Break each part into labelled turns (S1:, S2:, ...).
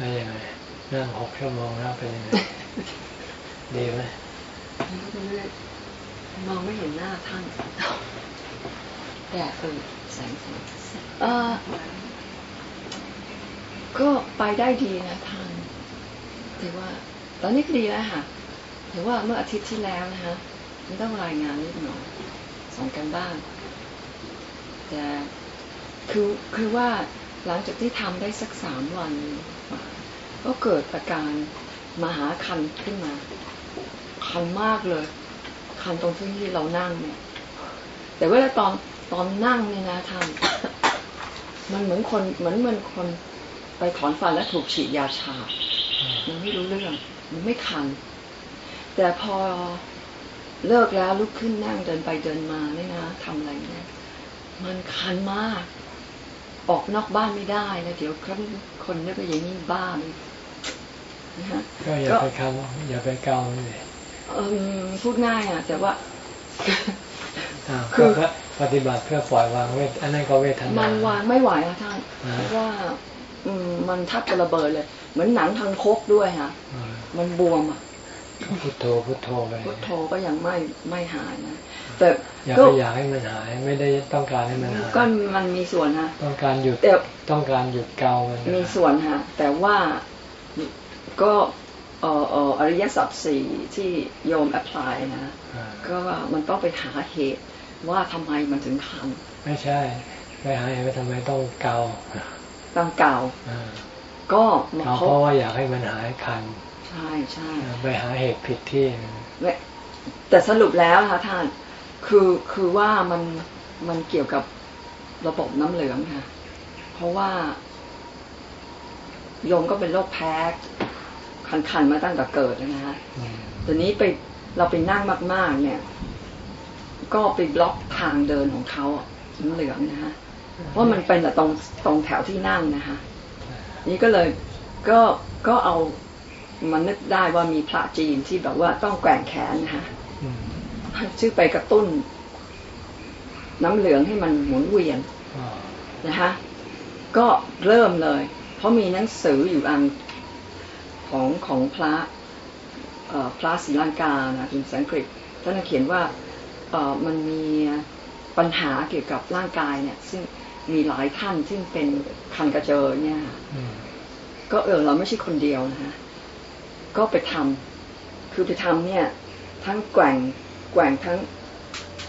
S1: ไม่ยังไงนั่งหกชั่วโมงแล้วเป็นยังไงดีไหม
S2: มองไม่เห็นหน้าท่านแดดเออแสงสเออก็ไปได้ดีนะท่านแต่ว่า ตอนนี้ก็ดีแล้วค่ะแต่ว่าเมื่ออาทิตย์ที่แล้วนะคะมันต้องรายงานนิดหน่อยส่งกันบ้างแต่คือคือว่า หลังจากที่ทำได้สักสามวัน ก็เกิดอาการมหาคันขึ้นมา คันมากเลย คันตรงที่เรานั่งเนี่ย แต่เวลาตอนตอนนั่งเนี่ยนะท่านมันเหมือนคนเหมือนเหมือนคนไปถอนฟันแล้วถูกฉีดยาชา มันไม่รู้เรื่อง มันไม่คัน แต่พอเลิกแล้วลุกขึ้นนั่งเดินไปเดินมาเนี่ยนะทำอะไรเนี่ย มันคันมาก ออกนอกบ้านไม่ได้แล้วเดี๋ยวคนคนนึกว่าอย่างนี้บ้าเลย
S1: นะฮะก็อย่าไปคำอย่าไปเกาเลย
S2: พูดง่ายอะ แต่ว่า
S1: คือปฏิบัติเพื่อปล่อยวางเวทอันนั้นก็เวทนา
S2: มันวางไม่ไหวอะท่านเพราะว่าอืมมันทับกระเบิดเลย เหมือนหนังทางคกด้วยค่ะมันบวมอะ
S1: พุทโธพุทโธไป
S2: พุทโธก็ยังไม่ไม่หายนะ แต่
S1: อยากไปอยากให้มันหายไม่ได้ต้องการให้มันหาย
S2: ก็มันมีส่วนฮะ
S1: ต้องการหยุดต้องการหยุดเกามัน
S2: มีส่วนฮะแต่ว่าก็เอ่ออริยสัจสี่ที่โยมแอพพลายนะ ก็ว่ามันต้องไปหาเหตุว่าทำไมมันถึงคัน
S1: ไม่ใช่ไปหาเหตุว่าทำไมต้องเกา
S2: ต้องเกาก็
S1: เพราะว่าอยากให้มันหายคัน
S2: ใช่ใช่
S1: ไปหาเหตุผิดที่
S2: แต่สรุปแล้วนะคะท่าน คือคือว่ามันมันเกี่ยวกับระบบน้ำเหลืองค่ะ เพราะว่าโยมก็เป็นโรคแพ้คันๆมาตั้งแต่เกิดนะฮะตอนนี้ไปเราไปนั่งมากๆ เนี่ย ก็ไปบล็อกทางเดินของเขาน้ำเหลืองนะฮะเพราะมันเป็นแต่ตรงตรงแถวที่นั่งนะคะ นี่ก็เลยก็ก็เอามันนึกได้ว่ามีพระจีนที่แบบว่าต้องแกว่งแขนนะคะ ชื่อไปกระตุ้น น้ำเหลืองให้มันหมุนเวียนนะคะก็เริ่มเลย เพราะมีหนังสืออยู่อันของของพระพระศรีลังกานะเป็นสังกฤษท่านเขียนว่ามันมีปัญหาเกี่ยวกับร่างกายเนี่ย ซึ่งมีหลายท่านซึ่งเป็นคันกระเจอเนี่ยก็เออเราไม่ใช่คนเดียวนะฮะก็ไปทำคือไปทำเนี่ย ทั้งแกว่ง แกว่งทั้ง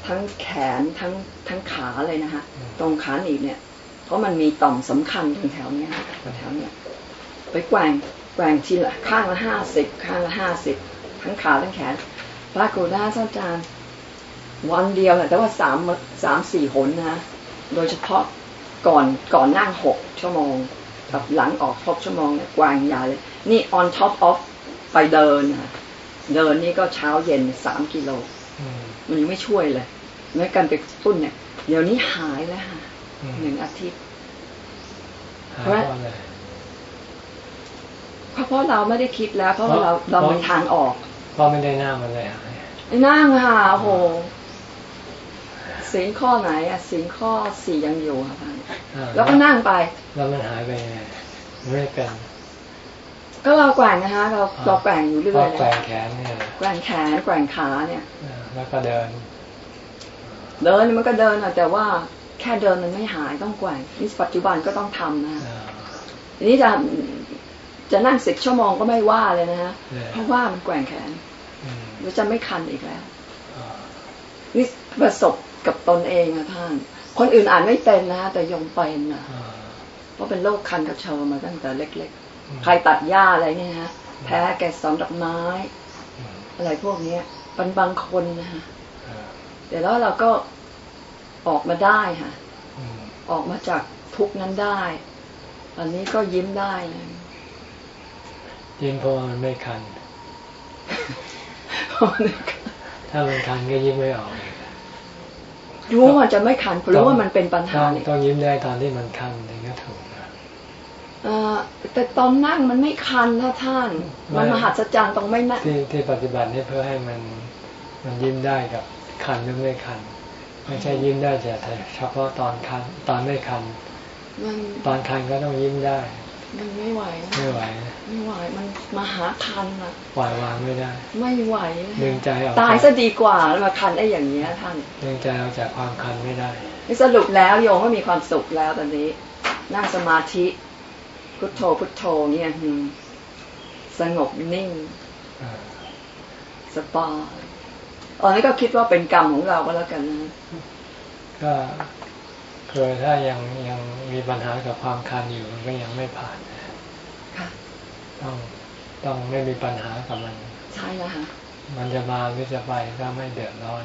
S2: ทั้งแขนทั้งทั้งขาเลยนะคะตรงขาหนีบเนี่ย เพราะมันมีต่อมสำคัญตรงแถวเนี้ยแถวเนี้ยไปแกว่งแกว่งทีละข้างละห้าสิบข้างละห้าสิบทั้งขาทั้งแขนปรากฏว่าอาจารย์ วันเดียวแหละแต่ว่าสามสามสี่หนนะโดยเฉพาะก่อนก่อนนั่งหกชั่วโมงกับหลังออกหกชั่วโมงเนี่ยกวางยาเลย นี่ on top of ไปเดินนะเดินนี่ก็เช้าเย็นสามกิโล มันยังไม่ช่วยเลยแม้การไปตุ้นเนี่ย เดี๋ยวนี้หายแล้วค่ะหนึ่งอาทิตย์เพราะเพราะเราไม่ได้คิดแล้ว เพราะเราเรามีทางออก
S1: เพราะไม่ได้นั่งมันเลย
S2: นั่งค่ะโอ้โหสีข้อไหนอะสีข้อสี่ยังอยู่ค่ะท่านแล้วก็นั่งไป
S1: แล้วมันหายไปไงไม่เป็น
S2: ก็เราแกว่งนะคะ เราเราแกว่งอยู่เรื่อย
S1: เลยแกว่งแขนเนี่ย
S2: แกว่งแขนแกว่งขาเนี่ย
S1: แล้วก็เดิน
S2: เดินมันก็เดินอะแต่ว่าแค่เดินมันไม่หายต้องแกว่งนี่ปัจจุบันก็ต้องทำนะทีนี้จะจะนั่งสิบชั่วโมงก็ไม่ว่าเลยนะฮะเพราะว่ามันแกว่งแขนแล้วจะไม่คันอีกแล้วนี่ประสบกับตนเองอะท่าน คนอื่นอ่านไม่เป็นนะแต่ยงเป็นนะเพราะเป็นโรคคันกระเชอมาตั้งแต่เล็ก ๆ ใครตัดหญ้าอะไรเนี่ยฮะแพ้แกสอนดอกไม้ อะไรพวกเนี้ย เป็นบางคนนะฮะแต่แล้วเราก็ออกมาได้ค่ะออกมาจากทุกนั้นได้ อันนี้ก็ยิ้มได้เลย
S1: ยิ้มเพราะมันไม่คัน ถ้ามันคันก็ยิ้มไม่ออก
S2: รู้ว่ามันจะไม่คันรู้ว่ามันเป็นปัญหา
S1: ต้องยิ้มได้ตอนที่มันคันถึงจะถูก
S2: แต่ตอนนั่งมันไม่คันนะท่าน มันมหัศจรรย์ตรงไม่นั่ง
S1: ที่ที่ปฏิบัตินี่เพื่อให้มันมันยิ้มได้กับคันหรือไม่คัน ไม่ใช่ยิ้มได้แต่เฉพาะตอนคันตอนไม่คันตอนคันก็ต้องยิ้มได้
S2: มันไม่ไหวนะ
S1: ไม่ไหวนะ
S2: ไม่ไหวมันมาหาคันอะ
S1: ปล่อยวางไม่ได้
S2: ไม่ไหวนะ
S1: ดึงใจออก
S2: ตายซะดีกว่าแล้วมาคันได้อย่างเนี้ยท่าน
S1: ดึงใจออกจากความคันไม่ได้
S2: นี่สรุปแล้วโยมก็มีความสุขแล้วตอนนี้ นั่งสมาธิ พุทโธพุทโธเนี่ยอืมสงบนิ่ง
S1: อ่า
S2: สบายอ๋อนี่ก็คิดว่าเป็นกรรมของเราก็แล้วกันนะ
S1: ก็คือถ้ายังยังมีปัญหากับความคันอยู่มันก็ยังไม่ผ่าน
S2: ค่ะ
S1: ต้องต้องไม่มีปัญหากับมัน
S2: ใช่แล้วค่ะ
S1: มันจะมาหรือจะไปก็ไม่เดือดร้อน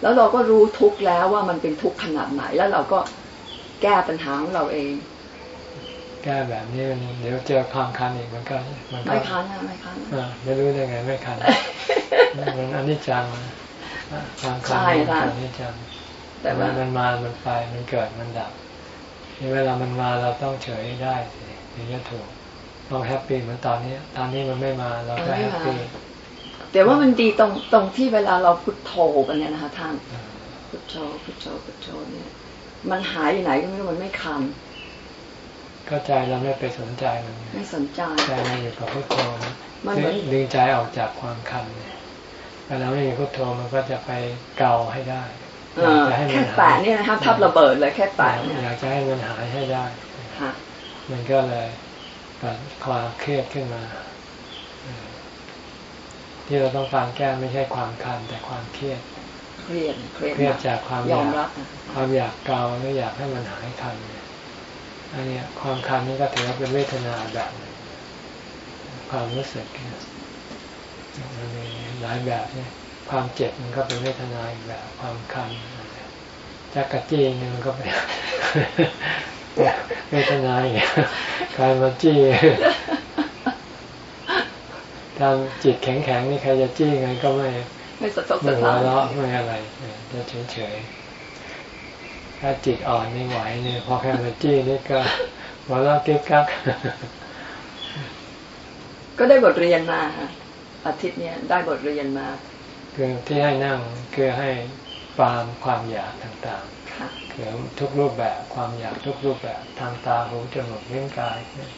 S2: แล้วเราก็รู้ทุกข์แล้วว่ามันเป็นทุกข์ขนาดไหนแล้วเราก็แก้ปัญหาของเราเอง
S1: แก้แบบนี้มันเดี๋ยวเจอความคันอีกมันก็มันก็
S2: ไม่คันนะไม่คันนะ
S1: อ่าไม่รู้ได้ไงไม่คันมันอนิจจังอะความคัน
S2: ใช่
S1: มัน
S2: ค่ะ
S1: อนิจจัง
S2: แต่ว่า
S1: มันมา มันไป มันเกิด มันดับนี่เวลามันมาเราต้องเฉยได้สิถึงจะถูกต้อง happy เหมือนตอนนี้ ตอนนี้มันไม่มาเราก็ happy
S2: แต่ว่ามันดีตรงตรงที่เวลาเราพุทโธกันเนี่ยนะคะท่าน
S1: อ่า
S2: พุทโธพุทโธพุทโธเนี่ย มันหายอยู่ไหนก็ไม่รู้มันไม่คัน
S1: ก็ใจเราไม่ไปสนใจมันไง
S2: ไม่สนใจ
S1: ใจเราอยู่กับพุทโธนะ
S2: มันเหมือน
S1: ดึงใจออกจากความคันเนี่ยเวลาไม่มีพุทโธมันก็จะไปเกาให้ได้
S2: เอ
S1: อยาก
S2: อ
S1: จะให้มั
S2: แค่
S1: นหาย
S2: แตะเนี่ยนะครับทับระเบิดเลยแค่แตะเนี่ย
S1: อยากจะให้มันหายให้ได้
S2: ค่ะ
S1: มันก็เลยเกิดความเครียดขึ้นมาเออที่เราต้องการแก้ไม่ใช่ความคันแต่ความเครียด
S2: เครียดเครียด
S1: เครียดจากความ
S2: ย
S1: อ
S2: อม
S1: ยาก
S2: รับนะ
S1: ความอยากเกาหรืออยากให้มันหายคันเนี่ย อันเนี้ยความคันนี่ก็ถือว่าเป็นเวทนาแบบหนึ่งความรู้สึกเนี่ยมันมีหลายแบบเนี่ยความเจ็บมันก็เป็นเวทนาอีกแบบความคันจักกะจี้นี่มันก็เป็นเวทนาอีกการมาจี้ทำจิตแข็งๆนี่ใครจะจี้ไงก็ไม่
S2: ไม่สะทก
S1: ไม่
S2: สะ
S1: หัว
S2: ท้าน
S1: เราะไม่อะไรเนี่ยจะเฉยๆ ถ้าจิตอ่อนไม่ไหวเนี่ยพอแค่มาจี้นี่ก็หัวเราะกิ๊กกัก
S2: ก็ได้บทเรียนมาค่ะอาทิตย์เนี้ยได้บทเรียนมา
S1: คือที่ให้นั่งคือให้ปรามความอยากต่าง
S2: ค่ะ
S1: ๆคือทุกรูปแบบความอยากทุกรูปแบบทางตาหูจมูกลิ้นกายเนี่ย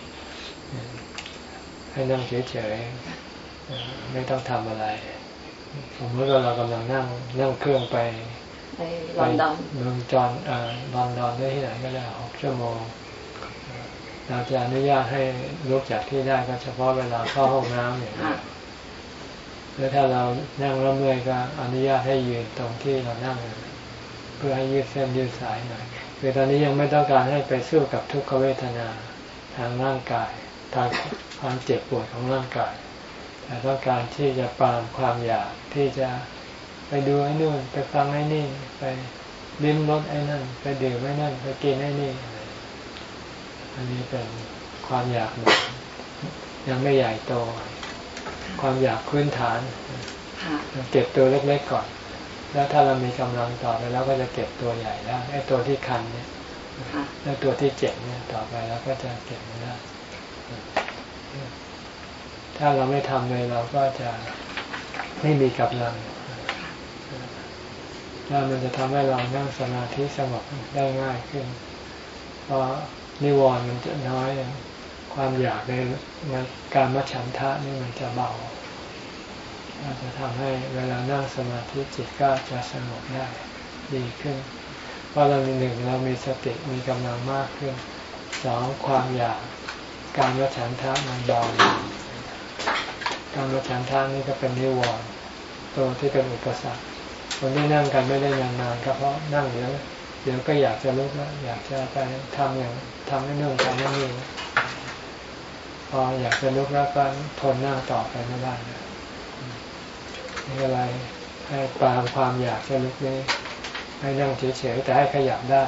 S1: ให้นั่งเฉยๆเอ่อไม่ต้องทำอะไร สมมติว่าเรากำลังนั่งนั่งเครื่องไป
S2: ในลอนดอน
S1: เมืองจอนเอ่อลอนดอนได้ที่ไหนก็ได้หกชั่วโมงเอ่อเราจะอนุญาตให้ลุกจากที่ได้ก็เฉพาะเวลาเข้าห้องน้ำอย่างนี้
S2: ค่ะ
S1: แล้วถ้าเรานั่งแล้วเมื่อยก็อนุญาตให้ยืนตรงที่เรานั่ง เพื่อให้ยืดเส้นยืดสายหน่อยคือตอนนี้ยังไม่ต้องการให้ไปสู้กับทุกขเวทนาทางร่างกาย ทางความเจ็บปวดของร่างกาย แต่ต้องการที่จะปรามความอยากที่จะไป ดูไอ้นู่นไปฟังไอ้นี่ไปลิ้มรสไอ้นั่น ไปดื่มไอ้นั่น ไปกินไอ้นี่ อันนี้เป็นความอยากหนึ่งยังไม่ใหญ่โต ความอยากพื้นฐาน
S2: ค่ะ
S1: เก็บตัวเล็กๆก่อน แล้วถ้าเรามีกำลังต่อไปแล้วก็จะเก็บตัวใหญ่ได้ไอ้ตัวที่คันเนี่ย
S2: ค่ะ
S1: แล้วตัวที่เจ็บเนี่ยต่อไปแล้วก็จะเก็บไม่ได้ถ้าเราไม่ทำเลยเราก็จะไม่มีกำลัง แล้วมันจะทำให้เรานั่งสมาธิสงบได้ง่ายขึ้น เพราะนิวรณ์มันจะน้อย ความอยากในมันการมัฉันทะนี่มันจะเบาก็จะทำให้เวลานั่งสมาธิจิตก็จะสงบได้ดีขึ้น เพราะเรามีหนึ่งเรามีสติมีกำลังมากขึ้นสองความอยากการมัฉันทะมันเบาการมัฉันทะนี่ก็เป็นนิวรณ์ตัวที่เป็นอุปสรรค คนที่นั่งกันไม่ได้นานๆก็เพราะนั่งเดี๋ยวเดี๋ยวก็อยากจะลุกแล้วอยากจะไปทำอย่างทำให้นู่นทำให้นี่พออยากจะลุกแล้วก็ทนนั่งต่อไปไม่ได้นี่อะไรให้ปรามความอยากจะลุกนี้ให้นั่งเฉยๆแต่ให้ขยับได้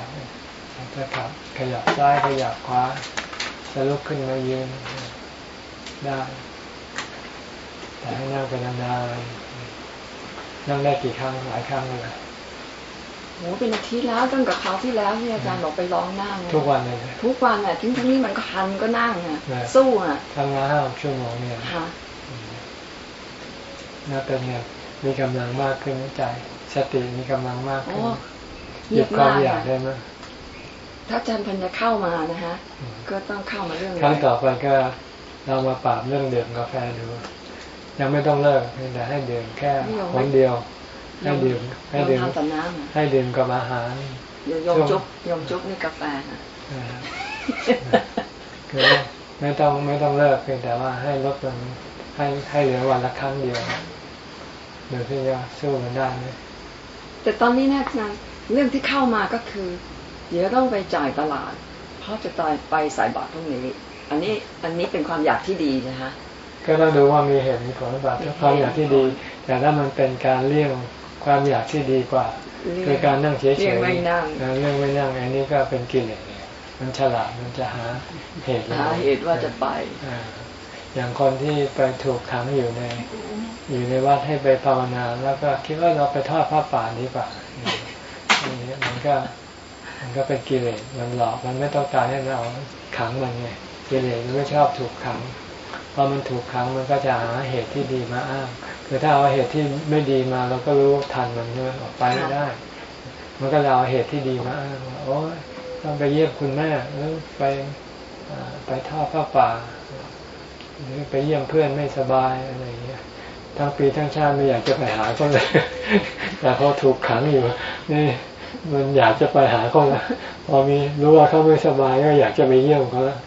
S1: จะขับขยับซ้ายขยับขวาจะลุกขึ้นมายืนได้ แต่ให้นั่งเป็นนานๆ นั่งได้กี่ครั้งหลายครั้งเลย
S2: โหเป็นอาทิตย์แล้วตั้งแต่คราวที่แล้วที่อาจารย์บอกไปร้องนั่ง
S1: ทุกวันเลยนะ
S2: ทุกวันอะทิ้งทั้งนี้มันก็คันก็นั่งอะ
S1: นะ
S2: สู้อะ
S1: ทำงานห้าชั่วโมงเนี่ย
S2: ค่ะ
S1: น่าเป็นไงมีกำลังมากขึ้นใจสติมีกำลังมาก
S2: โอ้
S1: ขึ้นห
S2: เงี
S1: ยุ
S2: ย
S1: ด
S2: บ
S1: ความ
S2: มาก
S1: อยาก
S2: อะ
S1: ได้ไหม
S2: ถ้าอาจารย์พันจะเข้ามานะฮะก็ต้องเข้ามาเรื่อง
S1: ครั้งต่อไปก็เรามาปราบเรื่องดื่มกาแฟดู ยังไม่ต้องเลิกเพียงแต่ให้ดื่มแค่คนเดียว ให้ดื่มให้ดื่ม
S2: ทำแต่น้ำอะ
S1: ให้ดื่มกับอาหาร
S2: เดี๋ยวยมจุ๊บยมจุ๊บนี่กาแฟนะ
S1: อ่าคือไม่ต้องไม่ต้องเลิกเพียงแต่ว่าให้ลดลงให้ให้เหลือวันละครั้งเดียวเดี๋ยวที่จะสู้มันได้ไหม
S2: แต่ตอนนี้เนี่ยนะเรื่องที่เข้ามาก็คือ เดี๋ยวต้องไปจ่ายตลาด เพราะจะตายไปสายบาตรพรุ่งนี้ อันนี้อันนี้เป็นความอยากที่ดีนะคะ
S1: ก็ต้องดูว่ามีเหตุมีผลหรือเปล่าถ้าความอยากที่ดี แต่ถ้ามันเป็นการเลี่ยงความอยากที่ดีกว่าคือการนั่งเฉยๆ
S2: เรียกไม่นั่ง
S1: เออเรื่องไม่นั่งอันนี้ก็เป็นกิเลสไงมันฉลาดมันจะหาเหตุ
S2: หาเหตุว่าจะไป
S1: อ่าอย่างคนที่ไปถูกขังอยู่ใน อยู่ในวัดให้ไปภาวนา แล้วก็คิดว่าเราไปทอดผ้าป่านี้ป่ะนี่มันก็ มันก็เป็นกิเลสมันหลอกมันไม่ต้องการให้เราขังมันไงกิเลสมันไม่ชอบถูกขัง พอมันถูกขังมันก็จะหาเหตุที่ดีมาอ้างคือถ้าเอาเหตุที่ไม่ดีมาเราก็รู้ทันมันใช่ไหมออกไปไม่ได้ มันก็จะเอาเหตุที่ดีมาอ้างว่าโอ้ยต้องไปเยี่ยมคุณแม่หรือไปอไปทอดผ้าป่าหรือไปเยี่ยมเพื่อนไม่สบายอะไรอย่างเงี้ยทั้งปีทั้งชาติไม่อยากจะไปหาเขาเลย แต่พอถูกขังอยู่ นี่มันอยากจะไปหาเขาแล้วพอมีรู้ว่าเขาไม่สบายก็อยากจะไปเยี่ยมเขาแล้ว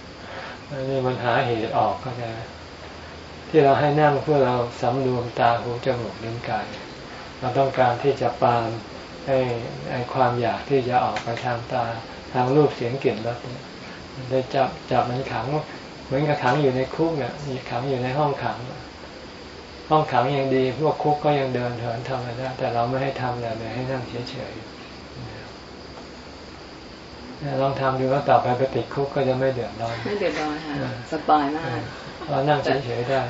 S1: นนี้มันหาเหตุออกเขาจไหม ที่เราให้นั่งเพื่อเราสำรวมตาหูจมูกลิ้นกาย เราต้องการที่จะปามให้ไอความอยากที่จะออกไปทางตาทางรูปเสียงกลิ่นรสเนี่ยได้จับจับมันขังเหมือนกับขังอยู่ในคุกเนี่ยมีขังอยู่ในห้องขัง ห้องขังยังดีพวกคุกก็ยังเดินเถินทำอะไรได้แต่เราไม่ให้ทำเลยให้นั่งเฉยๆเนี่ย ลองทำดูว่าต่อไปไปติดคุกก็จะไม่เดือดร้อน
S2: ไม่เดือดร้อนค่ะ
S1: อ่า
S2: สบายมาก
S1: เรานั่งเฉยๆได้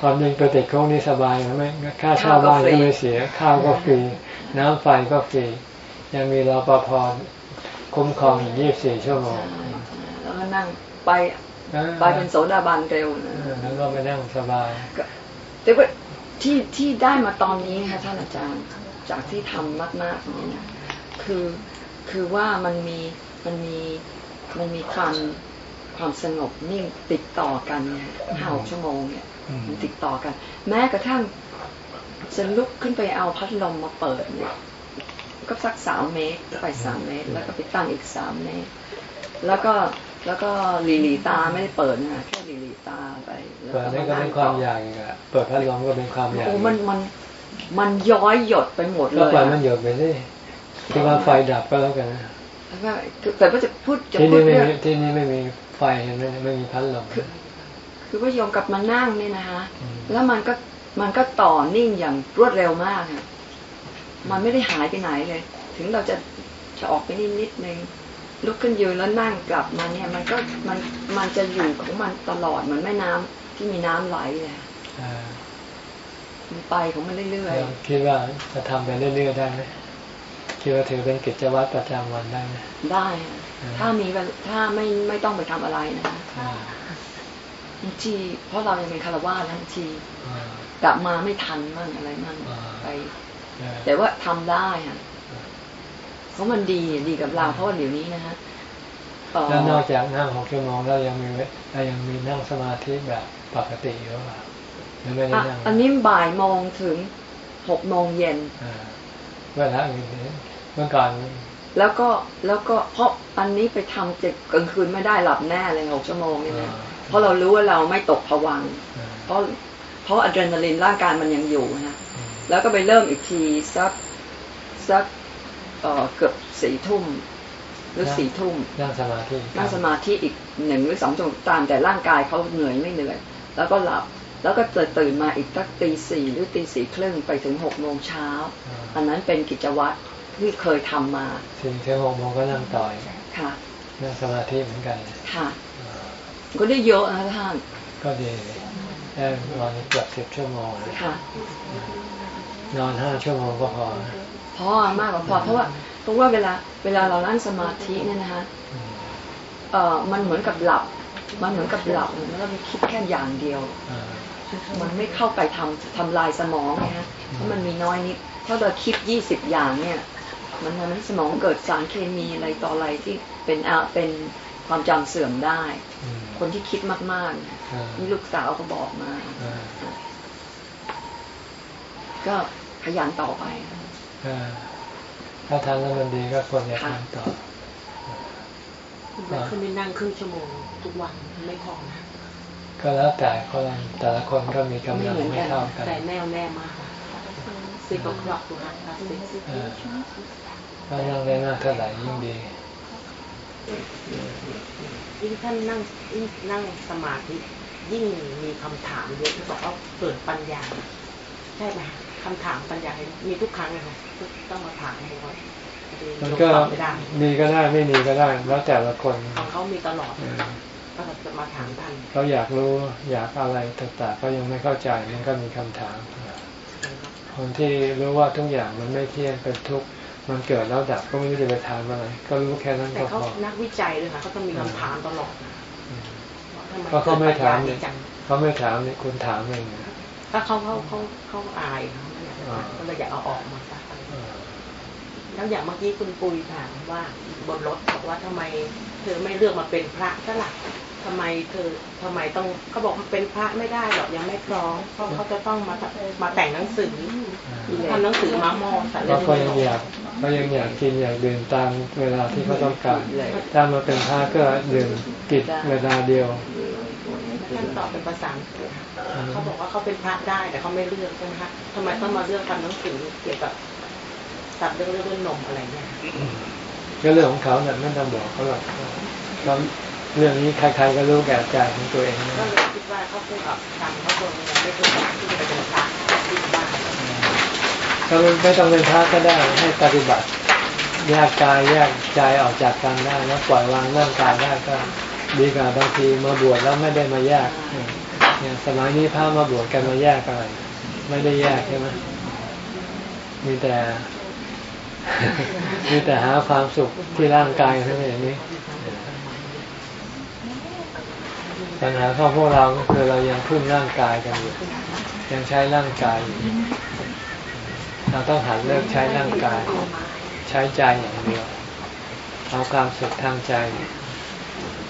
S1: ความจริงไปติดคุกนี่สบายนะไม่ค่าเช่าบ้านก็ไม่เสียข้าวก็ฟรีน้ำไฟก็ฟรียังมีรปภคุ้มครองอีก24ชั่วโมง
S2: ใช่แล้วก็นั่งไป
S1: อ่า
S2: ไปเป็นโสดาบันเร็วนะ
S1: เออแล้วก็ไปนั่งสบาย
S2: แต่ว่าที่ที่ได้มาตอนนี้ค่ะท่านอาจารย์ จากที่ทำมากๆนี่นะคือ คือว่ามันมีมันมีมันมีความความสงบนิ่งติดต่อกันเนี่ยห้าหกชั่วโมงเนี่ย
S1: อืม
S2: มันติดต่อกัน แม้กระทั่งจะลุกขึ้นไปเอาพัดลมมาเปิดเนี่ยก็สักสามเมตรไปสามเมตร แล้วก็ไปตั้งอีกสามเมตร แล้วก็แล้วก็หลีหลีตาไม่ได้เปิดนะแค่หลีหลีตาไปแล้ว
S1: เปิดนี่ก็เป็น
S2: ง
S1: ความ
S2: ต่
S1: อยากอีกอะเปิดพัดลมก็เป็นความอยาก
S2: โอ้มันมันมันย้อยหยดไปหมดเล
S1: ก็
S2: ย
S1: ปล่อยมัน
S2: อะ
S1: หยดไป สิที่ว่าไฟดับก็แล้วกันนะ
S2: แล้วก็คือแต่ว่าจะพูดจะ
S1: ที่
S2: พู
S1: นี่
S2: ด
S1: ไม่
S2: เรื่อง
S1: มีที่นี่ไม่มีไฟเห็นไหมไม่มีพัดลม
S2: คือว่าโยมกลับมานั่งเนี่ยนะคะ
S1: อืม
S2: แล้วมันก็มันก็ต่อนิ่งอย่างรวดเร็วมากอะมันไม่ได้หายไปไหนเลย ถึงเราจะจะออกไปนิดนิดนึงลุกขึ้นยืนแล้วนั่งกลับมาเนี่ย มันก็มันมันจะอยู่ของมันตลอดเหมือนแม่น้ำที่มีน้ำไหลเลย
S1: อ่า
S2: มันไปของมันเรื่อย
S1: เราคิดว่าจะทำไปเรื่อยๆได้ไหม คิดว่าถือเป็นกิจวัตรประจำวันได้ไหม
S2: ๆได้อะ
S1: อืม
S2: ถ้ามีเวลถ้าไม่ไม่ต้องไปทำอะไรนะคะ
S1: อ่า
S2: บางทีเพราะเรายังเป็นคารวะนะบางที
S1: อ่า
S2: กลับมาไม่ทันมั่งอะไรมั่ง
S1: อ่า
S2: ไป
S1: ได้
S2: แต่ว่าทำได้ค่ะเพราะมันดีดีกับเราเพราะว่าเดี๋ยวนี้นะฮะเอ่อ
S1: แล้วนอกจากนั่งหกชั่วโมงแล้วยังมีแล้วยังมีนั่งสมาธิแบบปกติอยู่หรือเปล่าหรือไม่ได้
S2: อะ
S1: นั่ง
S2: อันนี้บ่ายโมงถึงหกโมงเย็น
S1: อ่าเวลาอื่น เนี่ยเมื่อก่อน
S2: แล้วก็แล้วก็เพราะอันนี้ไปทำเจ็ดกลางคืนไม่ได้หลับแน่เลยหกชั่วโมงนี่นะเพราะเรารู้ว่าเราไม่ตกผวังค์
S1: อ่า
S2: เพราะเพราะอะดรีนาลีนร่างกายมันยังอยู่นะ
S1: อืม
S2: แล้วก็ไปเริ่มอีกทีสักสักเอ่อเกือบสี่ทุ่มหรือสี่ทุ่ม
S1: นั่งสมาธิ
S2: นั่งสมาธิอีกหนึ่งหรือสองชั่วโมงตามแต่ร่างกายเขาเหนื่อยไม่เหนื่อย แล้วก็หลับแล้วก็ตื่นตื่นมาอีกสักตีสี่หรือตีสี่ครึ่งไปถึงหกโมงเช้า
S1: อ่า
S2: อันนั้นเป็นกิจวัตร ที่เคยทำมา
S1: สี่ถึงหกโมงก็นั่งต่อย
S2: ค่ะ
S1: นั่งสมาธิเหมือนกัน
S2: ค่ะ
S1: อ่า
S2: ก็ได้เยอะนะท่าน
S1: ก็ดีได้วันเกือบสิบชั่วโมง
S2: ค่ะ
S1: นอนห้าชั่วโมงก็พอ
S2: พอมากกว่าพอเพราะว่าเพราะว่าเวลาเวลาเรานั่งสมาธิเนี่ยนะคะ
S1: อืม
S2: เอ่อมันเหมือนกับหลับ มันเหมือนกับหลับแล้วเราคิดแค่อย่างเดียว
S1: อ่า
S2: มันไม่เข้าไปทำทำลายสมองไงฮะเพราะมันมีน้อยนิดถ้าเราคิดยี่สิบอย่างเนี่ย มันทำให้สมองเกิดสารเคมีอะไรต่ออะไรที่เป็นอะเป็นความจำเสื่อมได้
S1: อืม
S2: คนที่คิดมากๆ
S1: อ่า
S2: นี่ลูกสาวเขาบอกมา
S1: อ่า
S2: ก็ขยันต่อไป
S1: อ่าถ้าทำแล้วมันดีก็ควรจะทำต่อ
S3: คุณแม่ขึ้นไปนั่งครึ่งชั่วโมงทุกวันไม่พอนะ
S1: ก็แล้วแต่คนแต่ละคนก็มีกำ
S2: ไม่
S1: ลัง
S2: เหมือน
S1: ไม่
S2: กัน
S1: เท่ากัน
S3: แต่แน่วแน่มากสิบกว่าครอบครัวสิบ
S1: เออ ถ้านั่งได้มากเท่าไหร่ยิ่งดี
S3: ยิ่งท่านนั่งยิ่งนั่งสมาธิยิ่งมีคำถามเยอะที่บอกว่าเกิดปัญญา ใช่ไหมคะคำถามปัญญามีทุกครั้งเลยค่ะต้องมาถามให้ว่า
S1: มันก็
S3: ตอบไม่ได้
S1: มีก็ได้ไม่มีก็ได้ แล้วแต่ละคน
S3: ของเขามีตลอด
S1: เออ
S3: ก็จะมาถามท่าน
S1: เขาอยากรู้อยากอะไรต่างๆก็ยังไม่เข้าใจมันก็มีคำถาม คนที่รู้ว่าทุกอย่างมันไม่เที่ยงเป็นทุกข์ มันเกิดแล้วดับก็ไม่รู้จะไปถามอะไร ก็รู้แค่นั้น
S3: แต่
S1: ก็
S3: เขา
S1: พอ
S3: นักวิจัยเลยค่ะเขาต้องมีคำถามตลอด
S1: อืม
S3: ว่าทำไม
S1: เพราะเขาไม่ถาม
S3: เกิ
S1: เนี่
S3: ด
S1: ย
S3: ปัญญจัง
S1: เขาไม่ถามเนี่ยคุณถามเองเนี่ย
S3: ถ้าเขาเขาเขาเขาอายเขาไม่อยากจะ
S1: อ่า
S3: ถามก็เลยอยากเอาออกมาสัก
S1: เออ
S3: แล้วอย่างเมื่อกี้คุณปุยถามว่าบนรถบอกว่าทำไม เธอไม่เลือกมาเป็นพระก็ล่ะทำไมเธอทำไมต้องเขาบอกมันเป็นพระไม่ได้หรอกยังไม่พร้อมเพราะเขาจะต้องมามาแต่งหนังสือทำหนังสือมาโมสาร
S1: เพราะเขายังอยาก เขายังอยากกินอยากดื่มตามเวลาที่เขาต้องการ ถ้ามาเป็นพระก็ดื่มกิจเวลาเดียว
S3: ท่านตอบเป็นภาษาอังกฤษเขาบอกว่าเขาเป็นพระได้แต่เขาไม่เลือกใช่ไหมคะทำไมต้องมาเลือกทำหนังสือเกี่ยวกับตัดเรื่องเรื่องนมอะไรเนี่ย
S1: ก็เรื่องของเขาเนี่ยไม่ต้องบอกเขาหรอกเขาเรื่องนี้ใครๆก็รู้แก่ใจของตัวเอง
S3: ก็
S1: นะ
S3: เลยคิดว่าเขาคงอับทำเขาคงยังไม่เคยที่จะไปเป็นพระที่บ้าน
S1: ก็ไม่ต้องเป็นพระก็ได้ให้ปฏิบัติแยกกายแยกใจออกจากกันได้แล้วปล่อยวางร่างกายได้ก็ดีกว่าบางทีมาบวชแล้วไม่ได้มาแยกเนี่ยสมัยนี้พระมาบวชกันมาแยกอะไร ไม่ได้แยกใช่ไหมมีแต่ มีแต่หาความสุขที่ร่างกายเท่านั้นอย่างนี้ปัญหาของพวกเราก็คือเรายังพึ่งร่างกายกันอยู่ยังใช้ร่างกายอยู่ เราต้องหัดเลิกใช้ร่างกาย ใช้ใจอย่างเดียวเอาความสุขทางใจ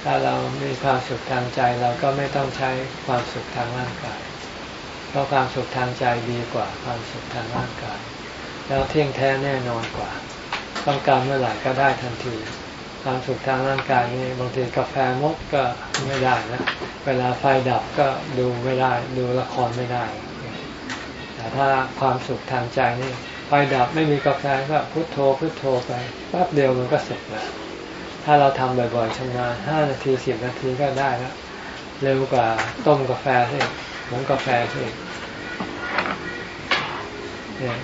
S1: ถ้าเรามีความสุขทางใจเราก็ไม่ต้องใช้ความสุขทางร่างกาย เพราะความสุขทางใจดีกว่าความสุขทางร่างกาย แล้วเที่ยงแท้แน่นอนกว่า ต้องการเมื่อไหร่ก็ได้ทันที ความสุขทางร่างกายนี่บางทีกาแฟมดก็ไม่ได้นะ เวลาไฟดับก็ดูไม่ได้ ดูละครไม่ได้ ถ้าความสุขทางใจนี่ไฟดับไม่มีกาแฟก็พุโทโธพุโทโธไปแป๊บเดียวมันก็เสร็จแล้วถ้าเราทำบ่อยๆชำนาญห้านาทีสิบนาทีก็ได้แล้วเร็วกว่าต้มกาแฟเสิหมงกาแฟเสิเนี่ย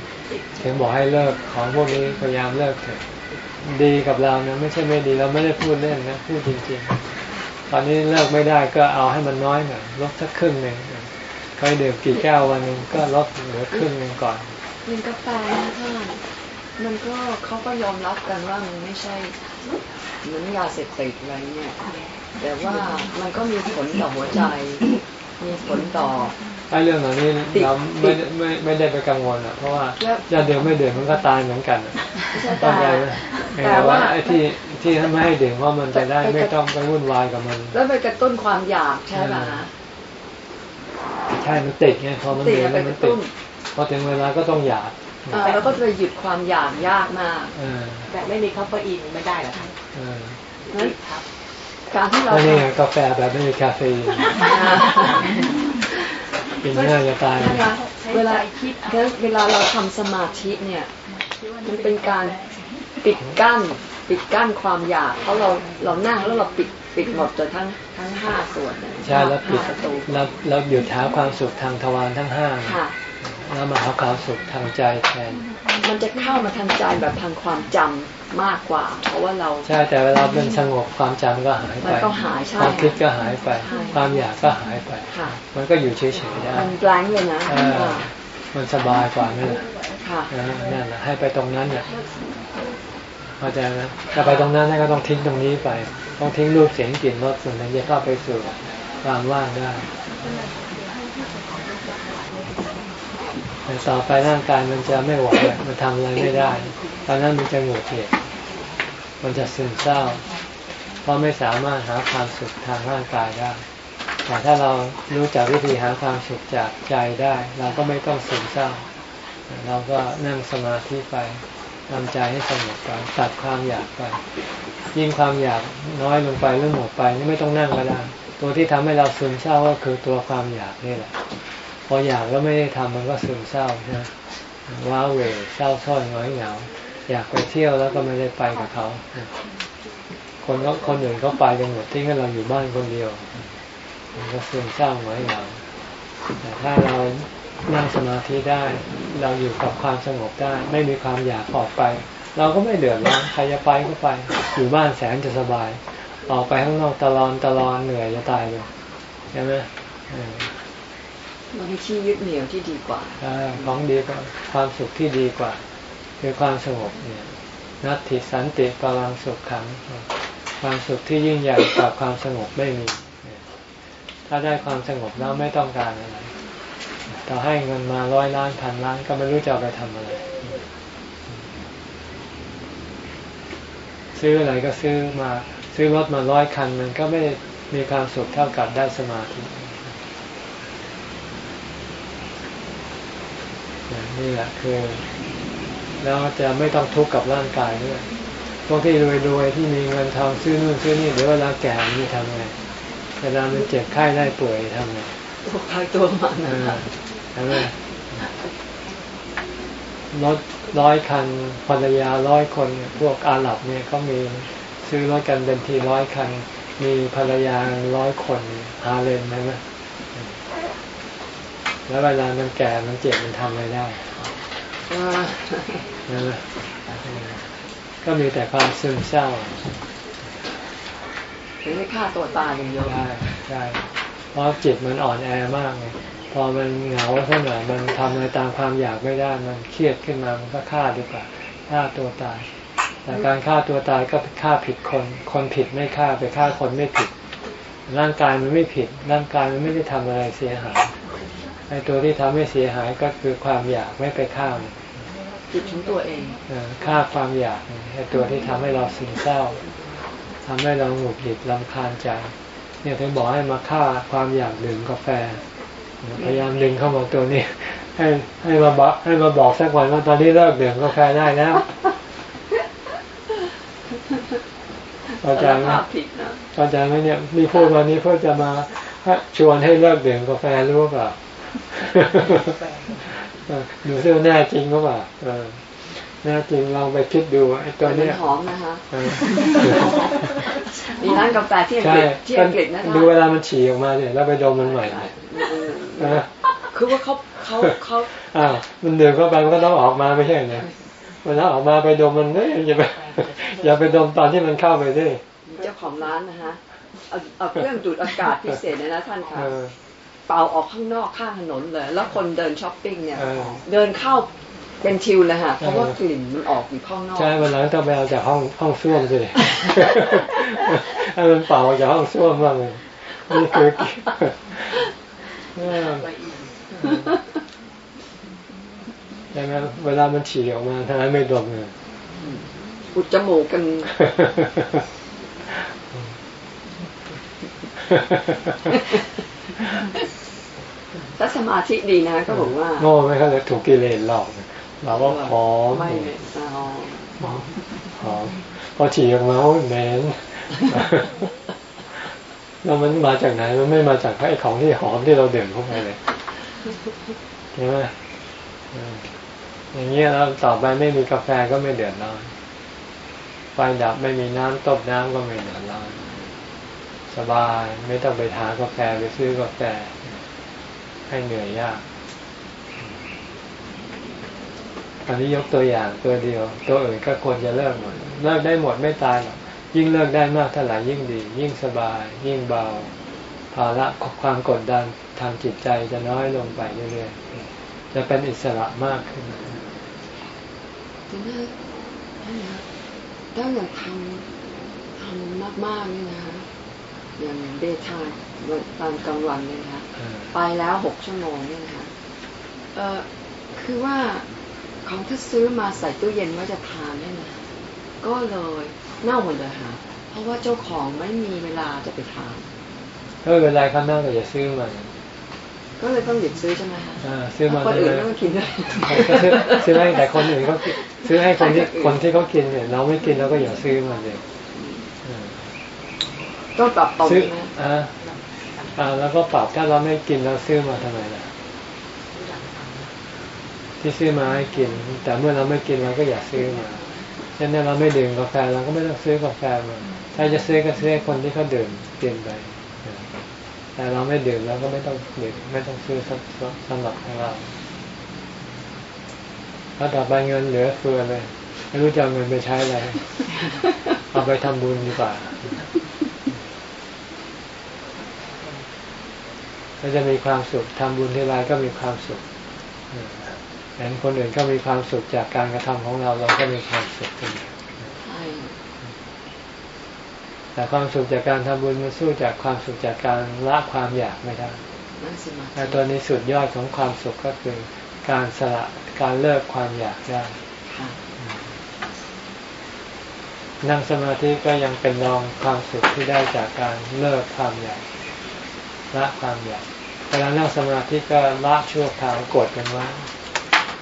S1: ถึงบอกให้เลิกของพวกนี้พยายามเลิกเถอะดีกับเราเนะไม่ใช่ไม่ดีเราไม่ได้พูดเล่นนะพูดจริง ๆ ตอนนี้เลิกไม่ได้ก็เอาให้มันน้อยหน่อยลดสักครึ่งหนึ่ง เคยดื่มกี่แก้ววันหนึ่งก็ลดเหลือครึ่งหนึ่งก่อน
S2: กินกาแฟนะท่านมันก็เขาก็ยอมรับกันว่ามันไม่ใช่เหมือนยาเสพติดอะไรเนี่ย แต่ว่ามันก็มีผลต่อหัวใจ มีผลต่อ
S1: ไอ้เรื่องเหล่านี้เราไม่ได้ไม่ไม่ได้ไปกังวลอะ เพราะว่า
S2: แล้ว
S1: จะดื่มไม่ดื่มมันก็ตายเหมือนกันอะ
S2: ใช่
S1: เข้า
S2: แต่
S1: ใจไหม
S2: แต่ว่า
S1: ไอ้ที่ที่ไม่ให้ดื่มเพราะมันจะได้ไม่ต้องไปวุ่นวายกับมัน
S2: แล้วไปกระตุ้นความอยากใช่ไหม
S1: ใช่มันติดไงพอมัน
S2: ติด
S1: ดื่ม
S2: ไป
S1: แล้ว
S2: ก
S1: มัน
S2: ระ
S1: ติ
S2: ตุ้
S1: ด
S2: น
S1: พอถึงเวลาก็ต้องอยาก
S2: เออแล้วก็จะไปหยุดความอยากยากมาก
S1: เออ
S3: แต่ไม่มีคาเฟอีนไม่ได้หรอคะ
S1: เออ
S2: นั้น
S3: ครับ
S2: การที่เรา
S1: แล้วนี่ไงกาแฟแบบไม่มีคาเฟอีนกินง่ายจะตาย
S2: นะคะเวลาเวลาเราทำสมาธิเนี่ย มันเป็นการปิดกั้น ปิดกั้นความอยากเพราะเราเรานั่งแล้วเราปิด ปิดหมดเลยทั้งทั้งห้าส่วนเลย
S1: ใช่แล้วปิด
S2: ห้าประตู
S1: เราเราหยุดหาความสุขทางทวารทั้งห้า
S2: ค่ะ
S1: แล้วมาหาความสุขทางใจแทน
S2: มันจะเข้ามาทางใจแบบทางความจำมากกว่า เพราะว่าเรา
S1: ใช่แต่เวลาเป็นสงบความจำก็หายไป
S2: มันก็หายใช่
S1: ความคิดก็หายไป
S2: ใช่
S1: ความอยากก็หายไป
S2: ค่ะ
S1: มันก็อยู่เฉยๆได้
S2: มันแบงค์เลยนะ
S1: เออมันสบายกว่านี่แหละ
S2: ค่ะ
S1: เออนั่นแหละให้ไปตรงนั้นเนี่ย เข้าใจไหมถ้าไปตรงนั้นก็ต้องทิ้งตรงนี้ไป ต้องทิ้งรูปเสียงกลิ่นรสส่วนนั้นจะเข้าไปสู่ความว่างได้แต่ต่อไปร่างกายมันจะไม่ไหวมันทำอะไรไม่ได้ ตอนนั้นมันจะหงุดหงิดมันจะซึมเศร้า เพราะไม่สามารถหาความสุขทางร่างกายได้ แต่ถ้าเรารู้จักวิธีหาความสุขจากใจได้ เราก็ไม่ต้องซึมเศร้า เราก็นั่งสมาธิไป ทำใจให้สงบไปตัดความอยากไป ยิ่งความอยากน้อยลงไปเรื่องหมดไปนี่ไม่ต้องนั่งก็ได้ตัวที่ทำให้เราซึมเศร้าก็คือตัวความอยากนี่แหละ พออยากแล้วไม่ได้ทำมันก็ซึมเศร้านะว้าเหวเศร้าส้อยน้อยเหงาอยากไปเที่ยวแล้วก็ไม่ได้ไปกับเขา คนก็คนอื่นเขาไปกันหมดที่เราอยู่บ้านคนเดียวมันก็ซึมเศร้าน้อยเหงาแต่ถ้าเรา นั่งสมาธิได้ เราอยู่กับความสงบได้ ไม่มีความอยากออกไป เราก็ไม่เดือดร้อนใครจะไปก็ไป อยู่บ้านแสนจะสบาย ออกไปข้างนอกตลอนตลอนเหนื่อยจะตายเลยใช่ไหม
S2: มันที่ยึดเหนี่ยวที่ดีกว่า
S1: ของดีกว่าความสุขที่ดีกว่า คือความสงบเนี่ยนัตติสันติปรังสุขขัง ความสุขที่ยิ่งใหญ่กว่าความสงบไม่มี ถ้าได้ความสงบแล้วไม่ต้องการอะไร ต่อให้เงินมาร้อยล้านพันล้านก็ไม่รู้จะเอาไปทำอะไร ซื้ออะไรก็ซื้อมา ซื้อรถมาร้อยคัน มันก็ไม่มีความสุขเท่ากับได้สมาธินี่แหละคือแล้วจะไม่ต้องทุกข์กับร่างกายด้วยพวกที่รวยๆที่มีเงินทองซื้อนู่นซื้อนี่เดี๋ยวเวลาแก่มีทำไงเวลามันเจ็บไข้ได้ป่วยทำไง
S2: ตัวใครตัวมัน
S1: ใช่ไหมรถร้อยคันภรรยาร้อยคนพวกอาหรับเนี่ยเขามีซื้อรถกันเป็นทีร้อยคัน มีภรรยาร้อยคนฮาเลนใช่ไหมแล้วเวลามันแก่มันเจ็บมันทำอะไรได้นะก็มีแต่ความซึมเศร้า
S2: ถึงไม่ฆ่าตัวตายอย่างเดียว
S1: ใช่ใช่เพราะจิตมันอ่อนแอมากเลยพ อมันเหงาเท่าไหร่มันทำอะไรตามความอยากไม่ได้ มันเครียดขึ้นมามันก็ฆ่าดีกว่าฆ่าตัวตายแต่การฆ่าตัวตายก็ฆ่าผิดคน คนผิดไม่ฆ่าไปฆ่าคนไม่ผิด ร่างกายมันไม่ผิด ร่างกายมันไม่ได้ทำอะไรเสียหายไอ้ตัวที่ทำให้เสียหายก็คือความอยากไม่ไปฆ่ามัน
S2: จิตของตัวเอง
S1: ฆ่าความอยากไอ้ตัวที่ทำให้เราซึมเศร้าทำให้เราหงุดหงิดลำคาญใจเนี่ยถึงบอกให้มาฆ่าความอยากดื่มกาแฟ พยายามดึงเข้ามาตัวนี้ ให้ให้มาบอกให้มาบอกสักวันว่าตอนนี้เลิกดื่มกาแฟได้แล้วเข้าใจไหมเข้าใจไหมเนี่ยมีพูดวันนี้เพื่อจะมาชวนให้เลิกดื่มกาแฟรู้เปล่าดูซิว่าแน่จริงก็ว่า แน่จริงลองไปคิดดูไอ้ตัวนี้
S2: หอมนะคะมีร้านกาแฟที่อังกฤษที่อังกฤษนะคะ
S1: ดูเวลามันฉี่ออกมาเนี่ยแล้วไปดมมันใหม่
S2: คือว่าเขาเขาเขา
S1: อ่ามันเดือดเข้าไปมันก็ต้องออกมาไม่ใช่เนี่ยเวลาออกมาไปดมมันเนี่ยอย่าไปอย่าไปดมตอนที่มันเข้าไปด้วย
S2: เจ้าของร้านนะคะเอาเครื่องดูดอากาศพิเศษเนี่ยนะท่านคะเป่าออกข้างนอกข้างถนนเลย แล้วคนเดินช้อปปิ้งเนี่ย เดินเข้า เป็นชิวเลยฮะเพราะว่ากลิ่นมันออกอยู่ข้างนอกใช่
S1: วันหลังต้องไปเอาจากห้องห้องส้วมสิให้มันเป่าจากห้องส้วมบ้างนี่คือใช่ไหมเวลามันฉี่ออกมาทำไมไม่ดมเลย
S2: อุดจมูกกันถ้าสมาธิดีนะก็บอกว่า
S1: โง่ไม่เขาเลยถูกกิเลสหลอก เราก็หอม
S2: ไม่
S1: หอมหอมพอฉี่ออกมาเหม็นแล้วมันมาจากไหนมันไม่มาจากไอ้ของที่หอมที่เราเดื่มเข้าไปเลยใช่ไหมอย่างเงี้ยแล้วต่อไปไม่มีกาแฟก็ไม่เดือดร้อนไฟดับไม่มีน้ำต้มน้ำก็ไม่เดือดร้อนสบายไม่ต้องไปหากาแฟไปซื้อกาแฟให้เหนื่อยยาก อันนี้ยกตัวอย่างตัวเดียว ตัวอื่นก็ควรจะเลิกหมดเลิกได้หมดไม่ตายหรอกยิ่งเลิกได้มากเท่าไหร่ยิ่งดี ยิ่งสบาย ยิ่งเบา ภาระความกดดันทางจิตใจจะน้อยลงไปเรื่อยๆจะเป็นอิสระมากขึ้น
S2: ทีนี้ถ้าอยากทำทำมากๆนี่นะคะอย่างเดชาตอนกลางวันเนี่ยนะคะไปแล้วหกชั่วโมงเนี่ยนะคะเออคือว่า ของที่ซื้อมาใส่ตู้เย็นไว้จะทานได้นะก็เลยเน่าหมดเลยค่ะ เพราะว่าเจ้าของไม่มีเวลาจะไปทาน
S1: ก็ไม่เป็นไรข้างหน้าก็อย่าซื้อมัน
S2: ก็เลยต้องหยุดซื้อใช่ไหมคะ
S1: อ่าซื้อมา
S2: คน
S1: ทำ
S2: อื่
S1: ไม
S2: นไม่ต้องกินด้วย
S1: ก็ซื้อซื้อให้แต่คนอื่นเขาซื้อให้คนที่คนที่เขากินเนี่ยเราไม่กินเราก็อย่าซื้อมันเลยอ่า
S2: ต้องปรับตรง
S1: ซื้อ
S2: ใช่ไหม
S1: อ่าอ่าแล้วก็ปรับถ้าเราไม่กินเราซื้อมาทำไมล่ะ ที่ซื้อมาให้กิน แต่เมื่อเราไม่กินเราก็อย่าซื้อมาเช่นนั้นเราไม่ดื่มกาแฟเราก็ไม่ต้องซื้อกาแฟมาถ้าจะซื้อก็ซื้อให้คนที่เขาดื่มกินไปแต่เราไม่ดื่มเราก็ไม่ต้องดื่มไม่ต้องซื้อสำหรับของเราถ้าต่อไปเงินเหลือเฟือเลยไม่รู้จะเอาเงินไปใช้อะไรเอาไปทำบุญดีกว่าก็จะมีความสุขทำบุญที่ไรก็มีความสุข เห็นคนอื่นก็มีความสุขจากการกระทำของเรา เราก็มีความสุขกันแต่ความสุขจากการทำบุญมันสู้จากความสุขจากการละความอยากไม่ได้แต่ตัวนี้สุดยอดของความสุขก็คือการสละการเลิกความอยากได้นั่งสมาธิก็ยังเป็นรองความสุขที่ได้จากการเลิกความอยากละความอยากเวลานั่งสมาธิก็ละชั่วคราวกดกันไว้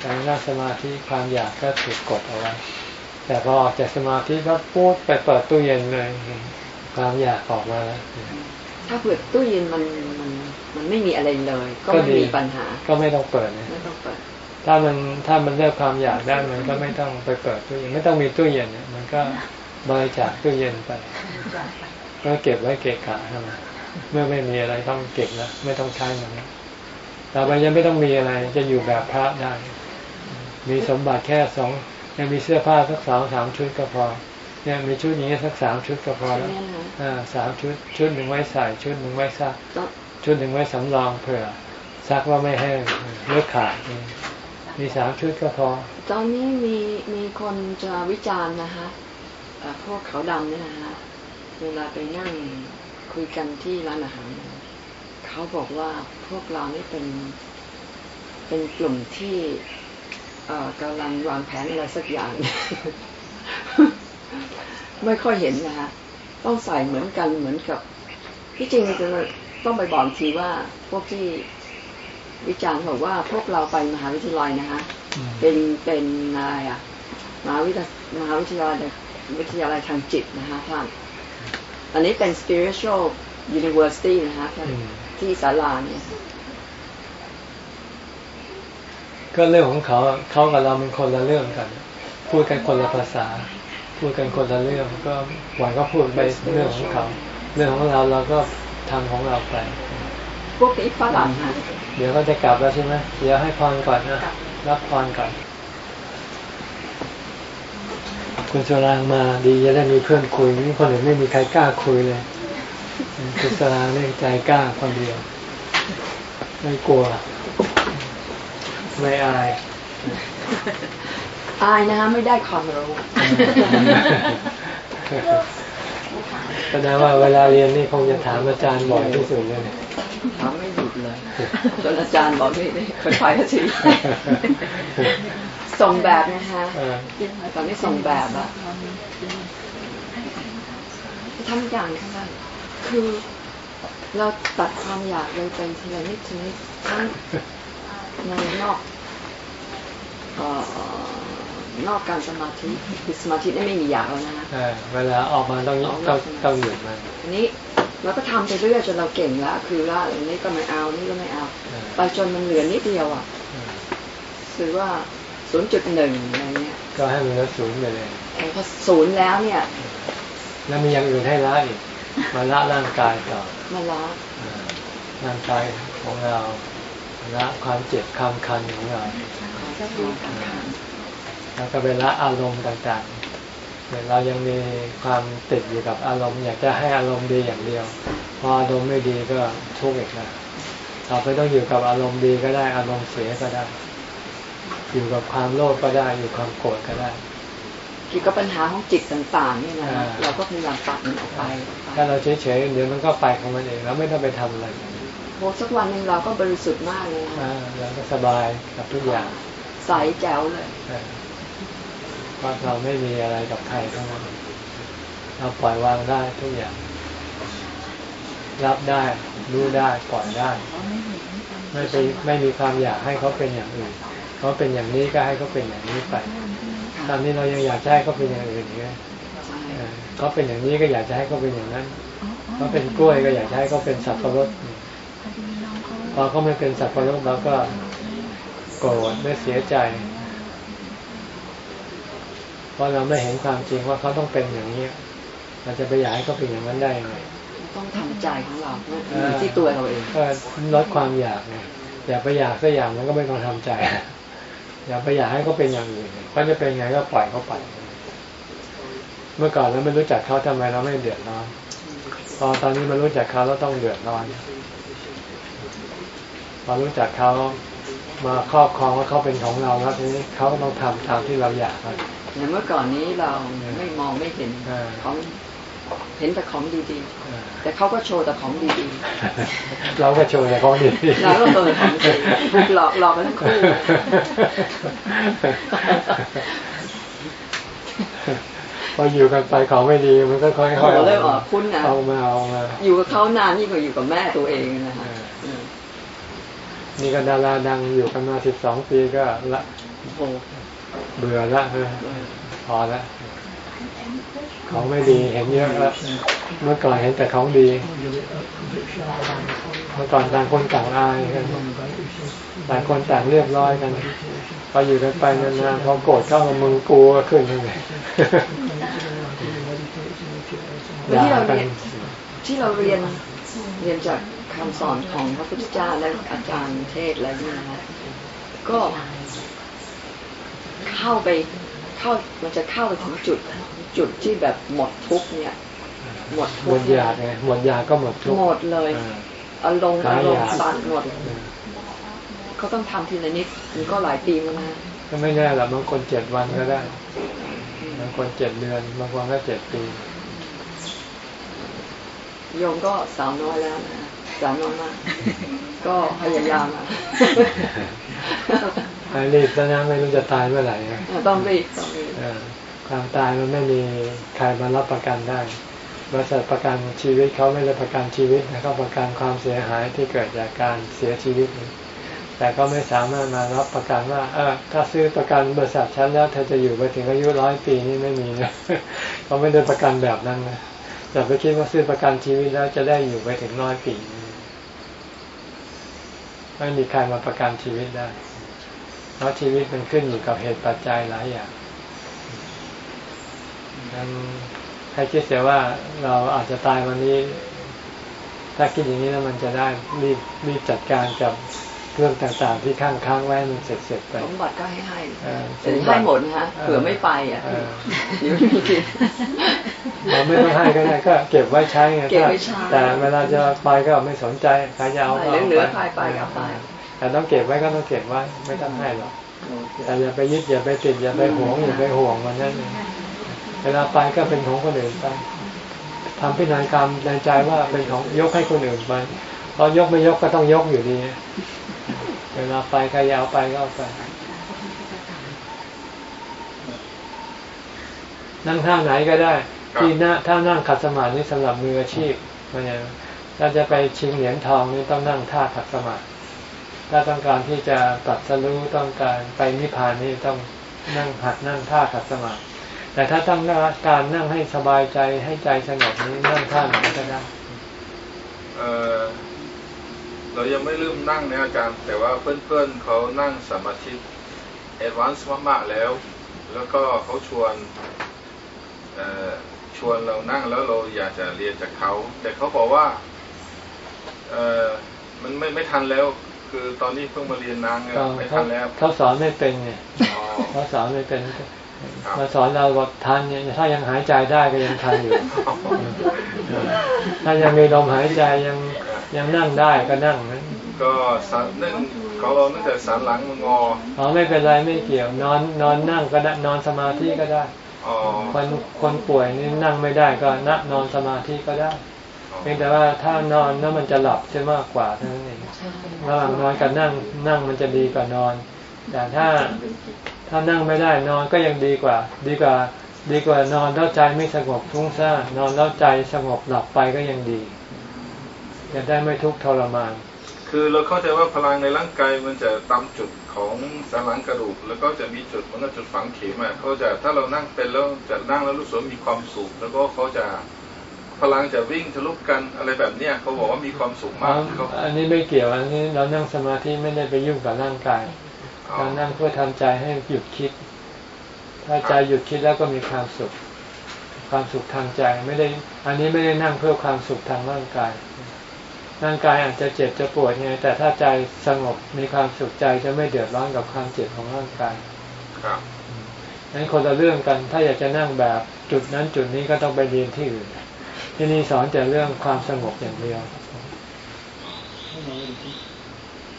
S1: แต่นั่งสมาธิความอยากก็ถูกกดเอาไว้แต่พอออกจากสมาธิก็พูดไปเปิดตู้เย็นเลย ความอยากออกมาแล้ว
S2: ถ้าเปิดตู้เย็นมันมันมันไม่มีอะไรเลย ก็
S1: ก็
S2: ไม่
S1: ดี
S2: มีปัญหา
S1: ก็ไม่ต้องเปิดนะ
S2: ไม่ต้องเปิด
S1: ถ้ามันถ้ามันเลิกความอยากได้มันก็ไม่ต้องไปเปิดตู้เย็นไม่ต้องมีตู้เย็นเนี่ยมันก็บริจาคตู้เย็นไปก็เก็บไว้เกะกะทำไมเมื่อไม่มีอะไรต้องเก็บแล้วไม่ต้องใช้มันแล้วต่อไปยังไม่ต้องมีอะไรจะอยู่แบบพระได้ มีสมบัติแค่สองยังมีเสื้อผ้าสักสองสามชุดก็พอเนี่ยมีชุดอย่างนี้สักสามชุดก็พอแล้ว
S2: ใช่ไหมคะ
S1: อ่าสามชุดชุดหนึ่งไว้ใส่ชุดหนึ่งไว้ซัก
S2: ต้อง
S1: ชุดหนึ่งไว้สำรองเผื่อซักว่าไม่แห้งเลือกขาดมีสามชุดก็พอ
S2: ตอนนี้มีมีคนจะวิจารณ์นะคะเอ่อพวกขาวดำเนี่ยนะคะเวลาไปนั่งคุยกันที่ร้านอาหารเนี่ยเขาบอกว่าพวกเรานี่เป็นเป็นกลุ่มที่เอ่อ กำลังวางแผนอะไรสักอย่าง ไม่ค่อยเห็นนะคะต้องใส่เหมือนกันเหมือนกับ ที่จริงจะต้องไปบอกทีว่าพวกที่วิจารณ์บอกว่าพวกเราไปมหาวิทยาลัยนะคะ
S1: อืม
S2: เป็นเป็นอะไรอะมหาวิทยามหาวิทยาลัยวิทยาลัยทางจิตนะคะท่านอันนี้เป็น spiritual university นะคะท่าน
S1: อืม
S2: ที่ศาลาเนี่ย
S1: ก็เรื่องของเขาเขากับเราเป็นคนละเรื่องกัน พูดกันคนละภาษา พูดกันคนละเรื่องก็หวังก็พูดไปเรื่องของเขา เรื่องของเราเราก็ทำของเราไป
S2: พวกนี้ฝรั่งค่ะ
S1: เดี๋ยวก็จะกลับแล้วใช่ไหมเดี๋ยวให้พรก่อนนะรับพรก่อนคุณสุรางมาดีจะได้มีเพื่อนคุยนี่คนอื่นไม่มีใครกล้าคุยเลยคุณสุรางเล่ใจกล้าคนเดียว ไม่กลัว ไม่อาย
S2: อายนะคะไม่ได้ความรู้
S1: แสดงว่าเวลาเรียนนี่คงจะถามอาจารย์บ่อยที่สุดเลย
S2: ถามไม่หยุดเลยจนอาจารย์บอกนี่นี่ค่อยๆก็ทีส่งแบบนะคะ
S1: เออ
S2: ตอนนี้ส่งแบบอะทำอย่างค่ะท่านคือเราตัดความอยากเลยไปทีละนิดทีละนิดทั้ง ในนอกเอ่อนอกการสมาธิคือสมาธินี่ไม่มีอยากแล้วนะคะ
S1: เออเวลาออกมาต้องต้องต้องหยุดมัน
S2: อันนี้เราก็ทำไปเรื่อยจนเราเก่งแล้วคือว่าอันนี้ก็ไม่เอานี่ก็ไม่เอา
S1: เออ
S2: ไปจนมันเหลือนิดเดียวอะ
S1: เออ
S2: คือว่า0.1อะไรเงี้ย
S1: ก็ให้มันลดศูนย์ไปเลย
S2: แต่พอศูนย์แล้วเนี่ย
S1: แล้วมีอย่างอื่นให้ละอีกมาละร่างกายต่อ
S2: มาล้า
S1: เออร่างกายของเรา ละความเจ็บความคันของเรา
S2: ขอสักทีค่ะ
S1: แล้วก็ไปละอารมณ์ต่างๆแต่เรายังมีความติดอยู่กับอารมณ์ อยากจะให้อารมณ์ดีอย่างเดียว พออารมณ์ไม่ดีก็ทุกข์อีกแล้วเราไม่ต้องอยู่กับอารมณ์ดีก็ได้อารมณ์เสียก็ได้ อยู่กับความโลภก็ได้อยู่ความโกรธก็ได้
S2: เกี่ยวกับปัญหาของจิตต่างๆเนี่ยนะ
S1: อ่า
S2: เราก็พยายามตัดมันออกไป
S1: ถ้าเราเฉยๆเดี๋ยวมันก็ไปของมันเองแล้วไม่ต้องไปทำอะไร
S2: โหสักวันหนึ่งเราก็บริสุทธิ์มากเลยนะ
S1: อ่าเราก็สบายกับทุกอย่าง
S2: ใสแจ๋วเลย
S1: เออเพราะเราไม่มีอะไรกับใครทั้งนั้นเราปล่อยวางได้ทุกอย่าง รับได้รู้ได้ปล่อยได้ ไม่ไปไม่มีความอยากให้เขาเป็นอย่างอื่นเขาเป็นอย่างนี้ก็ให้เขาเป็นอย่างนี้ไปตอนนี้เรายังอยากจะให้เขาเป็นอย่างอื่นอยู่ไง
S2: ใช่
S1: เออเขาเป็นอย่างนี้ก็อยากจะให้เขาเป็นอย่างนั้นเขาเป็นกล้วยก็อยากจะให้เขาเป็นสับปะรดพอ เขาไม่เป็นสับปะรดเราก็โกรธไม่เสียใจ เพราะเราไม่เห็นความจริงว่าเขาต้องเป็นอย่างนี้เราจะไปอยากให้เขาเป็นอย่างนั้นได้ยังไง
S2: ต้องทำใจของเราอยู่ที่ตัวเราเอง
S1: ก็ลดความอยากไงอย่าไปอยากสักอย่างมันก็ไม่ต้องทำใจ อย่าไปอยากให้เขาเป็นอย่างอื่นเขาจะเป็นไงก็ปล่อยเขาไป เมื่อก่อนเราไม่รู้จักเขาทำไมเราไม่เดือดร้อนพอตอนนี้มารู้จักเขาเราต้องเดือดร้อน พอรู้จักเขามาครอบครองว่าเขาเป็นของเราแล้วทีนี้เขาก็ต้องทำตามที่เราอยากแล้ว
S2: อย่างเมื่อก่อนนี้เราไม่มองไม่เห็น
S1: อ่า
S2: ของเห็นแต่ของดี
S1: อ่า
S2: ๆแต่เขาก็โชว์แต่ของดี
S1: เราก็โชว์แต่ของดี
S2: ๆ เราก็เออของจริงหลอกหลอกกันทั้งคู่
S1: พออยู่กันไปของไม่ดีมันก็ค่อยๆ
S2: โอ้โหเริ่มออกคุ้นนะ
S1: เอามาเอามา
S2: อยู่กับเขานานยิ่งกว่าอยู่กับแม่ตัวเองนะฮะ
S1: เออ นี่ก็ดาราดังอยู่กันมาสิบสองปีก็ละ
S2: โอ้โห
S1: เบื่อละเออพอละของไม่ดีเห็นเยอะแล้วเมื่อก่อนเห็นแต่ของดีเมื่อก่อนต่างคนต่างอายกันต่างคนต่างเรียบร้อยกันพออยู่กันไปนานๆพอโกรธเข้ามามึงกูก็ขึ้นยังไง
S2: ที่เราเรียนที่เราเรียนเรียนจาก คำสอนของพระพุทธเจ้าและอาจารย์เทศน์อะไรเนี่ยนะฮะก็เข้าไปเข้ามันจะเข้าไปถึงจุดจุดที่แบบหมดทุกข์เนี่ย หมด
S1: ห
S2: ทุ
S1: ม
S2: ก
S1: ด
S2: ข์
S1: ยาไงหมดยาก็หมดทุกข์
S2: หมดเลย
S1: เออ
S2: อารมณ์
S1: หา
S2: อารม
S1: ยา
S2: ณ์ตัดหมดเขาต้องทำทีละนิดมันก็หลายปีแล้วนะ
S1: ก็ไม่แน่หรอกบางคนเจ็ดวันก็ได้บางคนเจ็ดเดือนบางคนก็เจ็ดปี
S2: โยมก็สาวน้อยแล้วนะ สาวน้อยมากก็พยายามอะ
S1: ไอ้รีบแล้วนะไม่รู้จะตายเมื่อไหร่นะ
S2: ต้องรีบต้องรีบ
S1: เออความตายมันไม่มีใครมารับประกันได้บริษัทประกันชีวิตเขาไม่ได้ประกันชีวิตนะเขาประกันความเสียหายที่เกิดจากการเสียชีวิตนี่แต่ก็ไม่สามารถมารับประกันว่า เออถ้าซื้อประกันบริษัทฉันแล้วเธอจะอยู่ไปถึงอายุร้อยปีนี่ไม่มีนะเขาไม่ได้ประกันแบบนั้นนะอย่าไปคิดว่าซื้อประกันชีวิตแล้วจะได้อยู่ไปถึงร้อยปี ไม่มีใครมาประกันชีวิตได้ เพราะชีวิตมันขึ้นอยู่กับเหตุปัจจัยหลายอย่างนั้นให้คิดเสียว่าเราอาจจะตายวันนี้ ถ้าคิดอย่างนี้แล้วมันจะได้รีบรีบจัดการกับ เรื่องต่างๆที่ค้างค้างๆไว้ให้มันเสร็จเสร็จๆไป
S2: สมบัติก็ให้ให้
S1: เออ
S2: แต่ให้หมดนะฮะ
S1: เออ
S2: เผื่อไม่ไปอะ
S1: เออ
S2: เดี๋ยวไม่มีกิน
S1: เราไม่ต้องให้ก็ได้ก็เก็บไว้ใช้ไง
S2: เก็บไว้ใช้
S1: แต่เวลาจะไปก็ไม่สนใจใครจะเอาก็เอา
S2: เหลือๆไปไปก็ไป
S1: แต่ต้องเก็บไว้ก็ต้องเก็บไว้ไม่ต้องให้หรอกแต่อย่าไปยึดอย่าไปติดอย่าไปหวงอย่าไปห่วงมันนั่นเองเวลาไปก็เป็นของคนอื่นไปทำพินัยกรรมในใจว่าเป็นของยกให้คนอื่นไป พอยกไม่ยกก็ต้องยกอยู่ดีเวลาไปใครอยากไปก็เอาไปนั่งท่าไหนก็ได้ ที่หน้าถ้านั่งขัดสมาธินี่สำหรับมืออาชีพมันยังถ้าจะไปชิงเหรียญทองนี่ต้องนั่งท่าขัดสมาธิถ้าต้องการที่จะตัดสรู้ต้องการไปนิพพานนี่ต้องนั่งหัดนั่งท่าขัดสมาธิแต่ถ้าต้องการนั่งให้สบายใจให้ใจสงบนี่นั่งท่าไหนก็ได้
S4: เอ่อเรายังไม่เริ่มนั่งนะอาจารย์ แต่ว่าเพื่อนๆเขานั่งสมาธิแอดวานซ์มากๆแล้ว แล้วก็เขาชวนเอ่อชวนเรานั่งแล้วเราอยากจะเรียนจากเขา แต่เขาบอกว่าเอ่อมันไม่ไม่ทันแล้ว คือตอนนี้เพิ่งมาเรียนนางเนี่ยไม่ทันแล้ว
S1: เขาสอนไม่เป็นไง
S4: อ๋อ
S1: เขาสอนไม่เป็น
S4: ครับ
S1: มาสอนเราว่าทันเนี่ยถ้ายังหายใจได้ก็ยังทันอยู่ ถ้ายังมีลมหายใจยังยังนั่งได้ก็นั่งนะ
S4: ก็สันนึ่งเขาเราตั้งแต่สันหลังมันงอ
S1: อ๋อไม่เป็นไรไม่เกี่ยวนอนนอนนั่งก็ได้นอนสมาธิก็ได้
S4: อ๋อ
S1: คนคนป่วยนี่นั่งไม่ได้ก็นั่งนอนสมาธิก็ได้เพียงแต่ว่าถ้านอนแล้วมันจะหลับใช่มากกว่าเท่านั้นเองระหว่างนอนกับนั่งนั่งมันจะดีกว่านอน แต่ถ้า ถ้านั่งไม่ได้นอนก็ยังดีกว่า ดีกว่า ดีกว่านอนแล้วใจไม่สงบทุ้งซ่านนอนแล้วใจสงบหลับไปก็ยังดีจะได้ไม่ทุกข์ทรมาน
S4: คือเราเข้าใจว่าพลังในร่างกายมันจะตามจุดของสันหลังกระดูก แล้วก็จะมีจุดเหมันก็จุดฝังเข็มอะเขาจะถ้าเรานั่งเป็นแล้วจะนั่งแล้วรู้สึกมีความสุขแล้วก็เขาจะพลังจะวิ่งทะลุกันอะไรแบบเนี้ยเขาบอกว่ามีความสุขมากเขา
S1: อันนี้ไม่เกี่ยวอันนี้เรานั่งสมาธิไม่ได้ไปยุ่งกับร่างกาย
S4: อ๋อ
S1: เรานั่งเพื่อทำใจให้หยุดคิด ถ้าใจหยุดคิดแล้วก็มีความสุข ความสุขทางใจไม่ได้ อันนี้ไม่ได้นั่งเพื่อความสุขทางร่างกาย ร่างกายอาจจะเจ็บจะปวดไงแต่ถ้าใจสงบมีความสุขใจจะไม่เดือดร้อนกับความเจ็บของร่างกาย
S4: ครับ
S1: นั้นคนละเรื่องกัน ถ้าอยากจะนั่งแบบจุดนั้นจุดนี้ก็ต้องไปเรียนที่อื่น ที่นี่สอนแต่เรื่องความสงบอย่างเดียว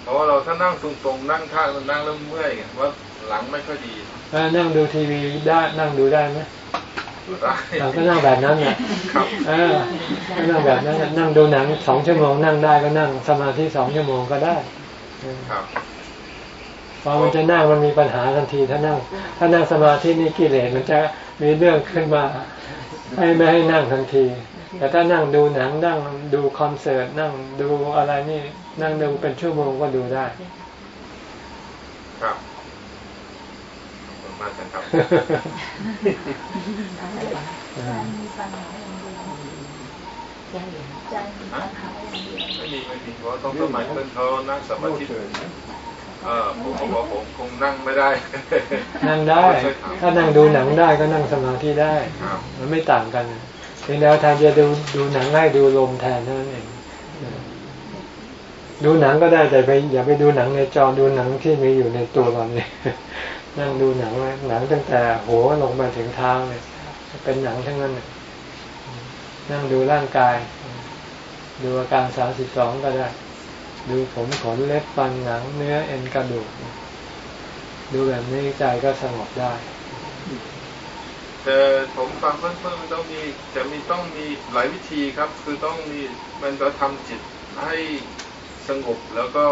S4: เพราะว่าเราถ้านั่งตรงๆนั่งท่ามันนั่งแล้วเมื่อยไงว่าหลังไม่ค่อยดี
S1: แล้วนั่งดูทีวีได้นั่งดูได้ไหม
S4: ได้
S1: เราก็นั่งแบบนั้นแหละ
S4: ครับ
S1: เออก็นั่งแบบนั้นน่ะนั่งดูหนังสองชั่วโมงนั่งได้ก็นั่งสมาธิสองชั่วโมงก็ได้เออ
S4: ครับ
S1: พอมันจะนั่งมันมีปัญหาทันทีถ้านั่ง ถ้านั่งสมาธินี่กิเลสมันจะมีเรื่องขึ้นมา ให้ไม่ให้นั่งทันที แต่ถ้านั่งดูหนังนั่งดูคอนเสิร์ตนั่งดูอะไรนี่ นั่งดูเป็นชั่วโมงก็ดูได้
S4: ครับขอบคุณมากครับ
S5: มีปัญหาอย่างเดียวใจมีปัญหาอย่างเดียว
S4: ไม่มีไม่มีเพราะต้องต้นไม้เพื่อนเขานั่งสมาธิเออผมบอกผมคงนั่งไม่ได้
S1: นั่งได้ ถ้านั่งดูหนังได้ก็นั่งสมาธิได้ มันไม่ต่างกันเพียงแต่ว่าแทนจะดูดูหนังให้ดูลมแทนเท่านั้นเอง ดูหนังก็ได้แต่ไปอย่าไปดูหนังในจอดูหนังที่มีอยู่ในตัวเราเนี่ยนั่งดูหนังไว้หนังตั้งแต่หัวลงมาถึงเท้าเนี่ยเป็นหนังทั้งนั้นนั่งดูร่างกาย ดูอาการสามสิบสองก็ได้ ดูผมขนเล็บฟันหนังเนื้อเอ็นกระดูก ดูแบบนี้ใจก็สงบได้
S4: แต่ผมฟังเพื่อนๆต้องมีจะมีต้องมีหลายวิธีครับ คือต้องมีมันจะทำจิตให้ สงบแล้วก็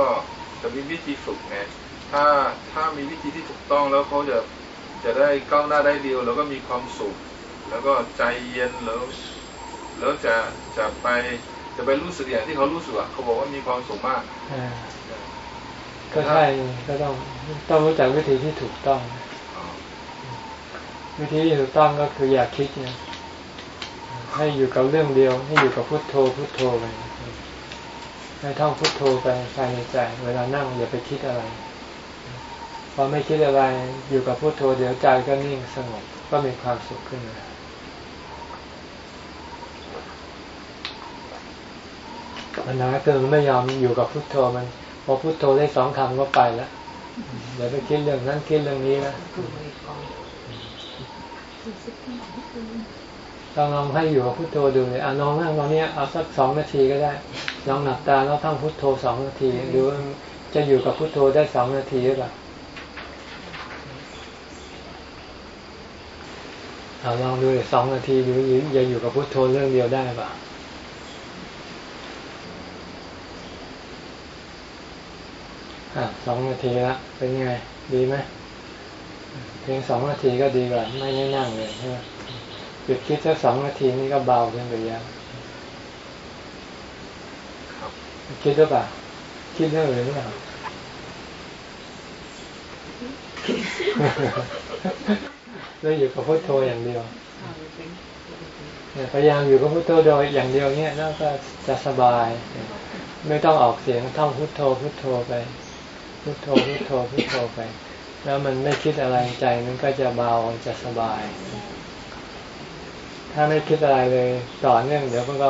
S4: จะมีวิธีฝึกไงถ้าถ้ามีวิธีที่ถูกต้องแล้วเขาจะจะได้ก้าวหน้าได้เร็วแล้วก็มีความสุข แล้วก็ใจเย็นแล้วแล้วจะจะไปจะไปรู้สึกอย่างที่เขารู้สึกอะเขาบอกว่ามีความสุขมาก
S1: อ่าก็ใช่ก็ต้องต้องรู้จักวิธีที่ถูกต้อง
S4: อ๋อ
S1: วิธีที่ถูกต้องก็คืออย่าคิดเนี่ยให้อยู่กับเรื่องเดียว ให้อยู่กับพุทโธพุทโธไป ให้ท่องพุทโธไปภายในใจ เวลานั่งอย่าไปคิดอะไร พอไม่คิดอะไรอยู่กับพุทโธเดี๋ยวใจก็นิ่งสงบก็มีความสุขขึ้นมาปัญหาคือมันไม่ยอมอยู่กับพุทโธมันพอพุทโธได้สองคำก็ไปแล้วเดี๋ยวไปคิดเรื่องนั้นคิดเรื่องนี้แล้ว ลองลองให้อยู่กับพุทโธดูเลยอะลองนั่งตรงเนี้เอาสักสองนาทีก็ได้ลองหลับตาแล้วท่องพุทโธสองนาทีดูว่าจะอยู่กับพุทโธได้สองนาทีหรือเปล่าเอาลองดูเลยสองนาทีดูอย่าอยู่กับพุทโธเรื่องเดียวได้ปะอะสองนาทีละเป็นไง ดีไหมเพียงสองนาทีก็ดีกว่าไม่ได้นั่งเลยใช่ไหม หยุดคิดสักสองนาทีนี่ก็เบาขึ้นไปเยอะ
S4: ครับ
S1: คิดหรือเปล่าคิดเรื่องอื่นหรือเปล่าแล้วอยู่กับพุทโธอย่างเดียวเนี่ยพยายามอยู่กับพุทโธโดยอย่างเดียวเนี่ยแล้วก็จะสบาย ไม่ต้องออกเสียงท่องพุทโธพุทโธไปพุทโธพุทโธพุทโธไป แล้วมันไม่คิดอะไรใจมันก็จะเบาจะสบาย ถ้าไม่คิดอะไรเลยต่อเนื่องเดี๋ยวมันก็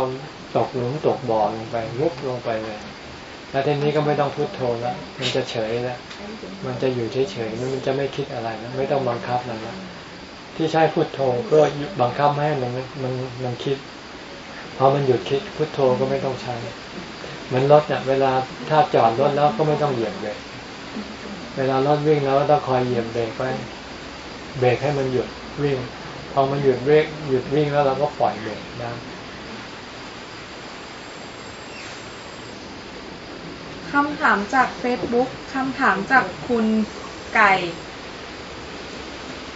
S1: ตกหลุมตกบ่อลงไปมุบลงไปเลยแล้วทีนี้ก็ไม่ต้องพุโทโธแล้วมันจะเฉยแล้วมันจะอยู่เฉยๆมันจะไม่คิดอะไรแล้วไม่ต้องบังคับมันแล้วที่ใช้พุโทโธเพื่อบังคับให้มันมันมันคิดพอมันหยุดคิดพุโทโธก็ไม่ต้องใช้เหมือนรถเนี่ยเวลาถ้าจอดรถแล้วก็ไม่ต้องเหยียบเบรกเวลารถวิ่งแล้วต้องคอยเหยียบเบรกไว้เบรกให้มันหยุดวิ่ง พอมันหยุดเบรกหยุดวิ่งแล้วเราก็ปล่อยเบรกได้
S6: คำถามจาก Facebook คำถามจากคุณไก่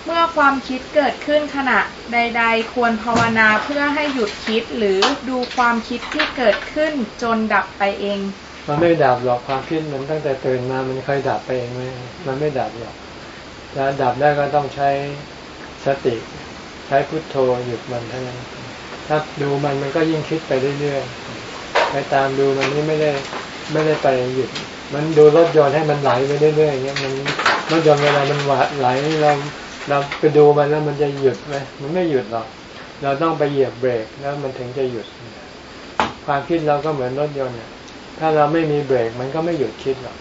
S6: เมื่อความคิดเกิดขึ้นขณะใด ๆ ควรภาวนาเพื่อให้หยุดคิดหรือดูความคิดที่เกิดขึ้นจนดับไปเอง
S1: มันไม่ดับหรอกความคิดมันตั้งแต่ตื่นมามันเคยดับไปเองไหมมันไม่ดับหรอกจะดับได้ก็ต้องใช้สติ ใช้พุทโธหยุดมันเท่านั้น ถ้าดูมันมันก็ยิ่งคิดไปเรื่อยๆ ไปตามดูมันนี่ไม่ได้ไม่ได้ไปหยุด มันดูรถยนต์ให้มันไหลไปเรื่อยๆอย่างเงี้ยมันรถยนต์เวลามันวัดไหลเราเราไปดูมันแล้วมันจะหยุดไหมมันไม่หยุดหรอก เราต้องไปเหยียบเบรกแล้วมันถึงจะหยุด ความคิดเราก็เหมือนรถยนต์เนี่ยถ้าเราไม่มีเบรกมันก็ไม่หยุดคิดหรอก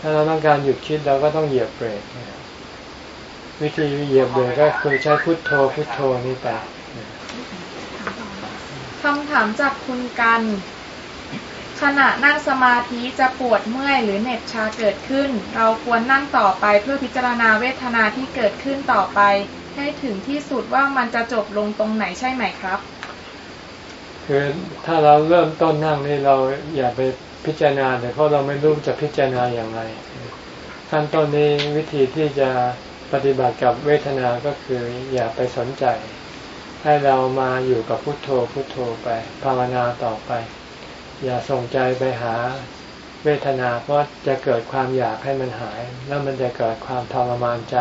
S1: ถ้าเราต้องการหยุดคิดเราก็ต้องเหยียบเบรก วิธีเหยียบเบรกก็คือใช้พุทโธพุทโธนี่ไป
S6: คำถามจากคุณกันขณะนั่งสมาธิจะปวดเมื่อยหรือเหน็บชาเกิดขึ้น เราควรนั่งต่อไปเพื่อพิจารณาเวทนาที่เกิดขึ้นต่อไป ให้ถึงที่สุดว่ามันจะจบลงตรงไหนใช่ไหมครับ
S1: คือถ้าเราเริ่มต้นนั่งนี่เราอย่าไปพิจารณาแต่เพราะเราไม่รู้จะพิจารณาอย่างไรขั้นต้นนี้วิธีที่จะ ปฏิบัติกับเวทนาก็คืออย่าไปสนใจ ให้เรามาอยู่กับพุทโธพุทโธไป ภาวนาต่อไป อย่าส่งใจไปหาเวทนาเพราะจะเกิดความอยากให้มันหาย แล้วมันจะเกิดความทรมานใจ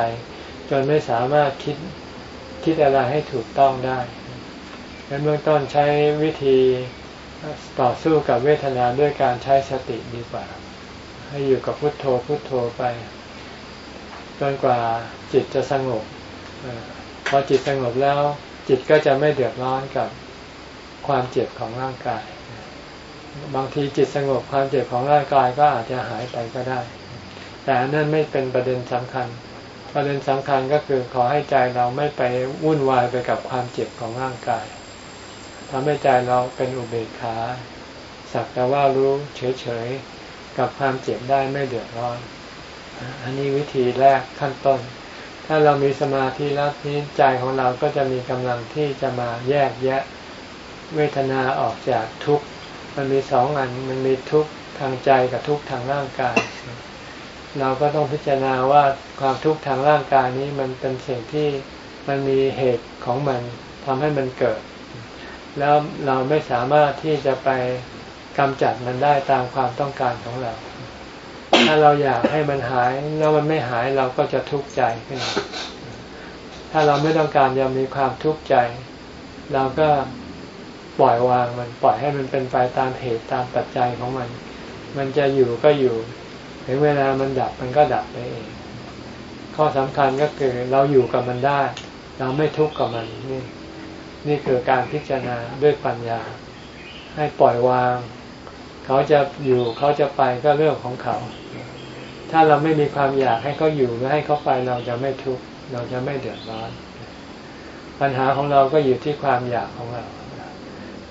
S1: จนไม่สามารถคิดคิดอะไรให้ถูกต้องได้ในเบื้องต้นใช้วิธีต่อสู้กับเวทนาด้วยการใช้สติดีกว่า ให้อยู่กับพุทโธพุทโธไป จนกว่าจิตจะสงบพอจิตสงบแล้ว จิตก็จะไม่เดือดร้อนกับความเจ็บของร่างกาย บางทีจิตสงบความเจ็บของร่างกายก็อาจจะหายไปก็ได้ แต่นั่นไม่เป็นประเด็นสำคัญ ประเด็นสำคัญก็คือขอให้ใจเราไม่ไปวุ่นวายไปกับความเจ็บของร่างกายทำให้ใจเราเป็นอุเบกขาสักแต่ว่ารู้เฉยๆกับความเจ็บได้ไม่เดือดร้อน อันนี้วิธีแรกขั้นต้น ถ้าเรามีสมาธิแล้วนี้ใจของเราก็จะมีกำลังที่จะมาแยกแยะเวทนาออกจากทุกข์มันมีสองอันมันมีทุกข์ทางใจกับทุกข์ทางร่างกาย เราก็ต้องพิจารณาว่าความทุกข์ทางร่างกายนี้มันเป็นสิ่งที่มันมีเหตุของมันทำให้มันเกิด แล้วเราไม่สามารถที่จะไปกำจัดมันได้ตามความต้องการของเรา ถ้าเราอยากให้มันหายแล้วมันไม่หายเราก็จะทุกข์ใจขึ้นถ้าเราไม่ต้องการจะมีความทุกข์ใจ เราก็ปล่อยวางมันปล่อยให้มันเป็นไปตามเหตุตามปัจจัยของมัน มันจะอยู่ก็อยู่ถึงเวลามันดับมันก็ดับไปเอง ข้อสำคัญก็คือเราอยู่กับมันได้ เราไม่ทุกข์กับมันนี่นี่คือการพิจารณาด้วยปัญญา ให้ปล่อยวาง เขาจะอยู่เขาจะไปก็เรื่องของเขา ถ้าเราไม่มีความอยากให้เขาอยู่ไม่ให้เขาไปเราจะไม่ทุกข์เราจะไม่เดือดร้อน ปัญหาของเราก็อยู่ที่ความอยากของเรา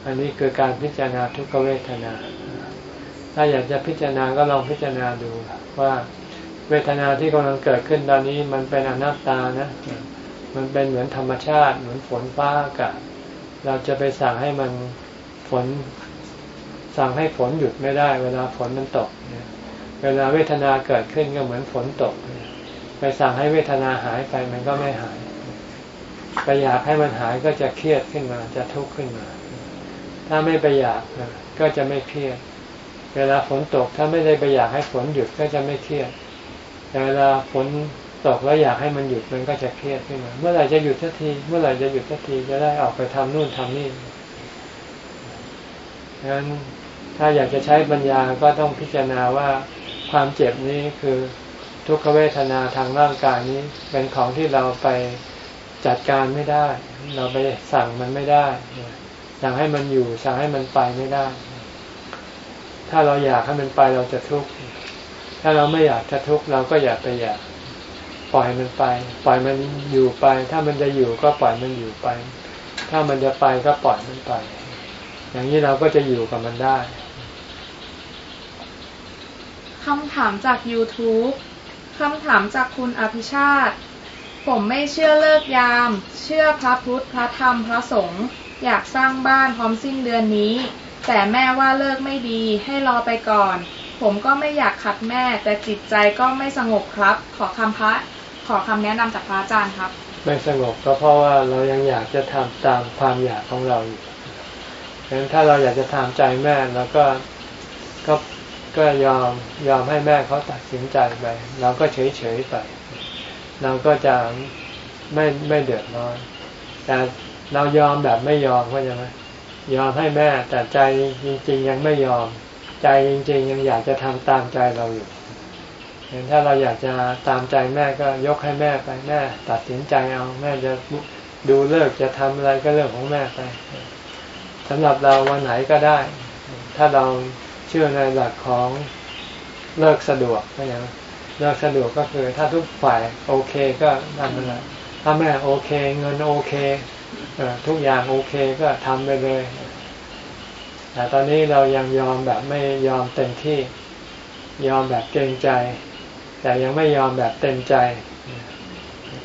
S1: อันนี้คือการพิจารณาทุกขเวทนา ถ้าอยากจะพิจารณาก็ลองพิจารณาดูว่าเวทนาที่กำลังเกิดขึ้นตอนนี้มันเป็นอนัตตานะ มันเป็นเหมือนธรรมชาติ เหมือนฝนฟ้าอากาศ เราจะไปสั่งให้มันฝน สั่งให้ฝนหยุดไม่ได้ เวลาฝนมันตก เวลาเวทนาเกิดขึ้นก็เหมือนฝนตก ไปสั่งให้เวทนาหายไปมันก็ไม่หาย ไปอยากให้มันหายก็จะเครียดขึ้นมา จะทุกข์ขึ้นมา ถ้าไม่ไปอยากก็จะไม่เครียด เวลาฝนตกถ้าไม่ได้ไปอยากให้ฝนหยุดก็จะไม่เครียด แต่เวลาฝนตกแล้วอยากให้มันหยุดมันก็จะเครียดขึ้นมา เมื่อไหร่จะหยุดสักที เมื่อไหร่จะหยุดสักทีจะได้ออกไปทำนู่นทำนี่ดังนั้น ถ้าอยากจะใช้ปัญญาก็ต้องพิจารณาว่าความเจ็บนี้คือทุกขเวทนาทางร่างกายนี้เป็นของที่เราไปจัดการไม่ได้ เราไปสั่งมันไม่ได้ สั่งให้มันอยู่ สั่งให้มันไปไม่ได้ ถ้าเราอยากให้มันไปเราจะทุกข์ ถ้าเราไม่อยากจะทุกข์เราก็อยากไปอยาก ปล่อยมันไป ปล่อยมันอยู่ไป ถ้ามันจะอยู่ก็ปล่อยมันอยู่ไป ถ้ามันจะไปก็ปล่อยมันไป อย่างนี้เราก็จะอยู่กับมันได้
S6: คำถามจาก YouTube คำถามจากคุณอภิชาติ ผมไม่เชื่อเลิกยาม เชื่อพระพุทธ พระธรรม พระสงฆ์ อยากสร้างบ้านพร้อมสิ้นเดือนนี้ แต่แม่ว่าเลิกไม่ดี ให้รอไปก่อน ผมก็ไม่อยากขัดแม่ แต่จิตใจก็ไม่สงบครับ ขอคำพระ ขอคำแนะนำจากพระอาจารย์ครับ
S1: ไม่สงบก็เพราะว่าเรายังอยากจะทำตามความอยากของเราอยู่ดังนั้นถ้าเราอยากจะทำใจแม่แล้วก็ก็ ก็ยอมยอมให้แม่เขาตัดสินใจไปเราก็เฉยเฉยไปเราก็จะไม่ไม่เดือดร้อน แต่เรายอมแบบไม่ยอมก็ยังไงยอมให้แม่ แต่ใจจริง ๆ ยังไม่ยอม ใจจริง ๆ ยังอยากจะทำตามใจเราอยู่เห็นถ้าเราอยากจะตามใจแม่ก็ยกให้แม่ไปแม่ ตัดสินใจเอาแม่จะดูเลิกจะทำอะไรก็เรื่องของแม่ไปสำหรับเราวันไหนก็ได้ ถ้าเรา ชื่อในหลักของเลิกสะดวกก็อย่างเลิกสะดวกก็คือถ้าทุกฝ่ายโอเคก็นั่นแหละถ้าแม่โอเค เงินโอเคทุกอย่างโอเคก็ทำไปเลยแต่ตอนนี้เรายังยอมแบบไม่ยอมเต็มที่ ยอมแบบเกรงใจ แต่ยังไม่ยอมแบบเต็มใจ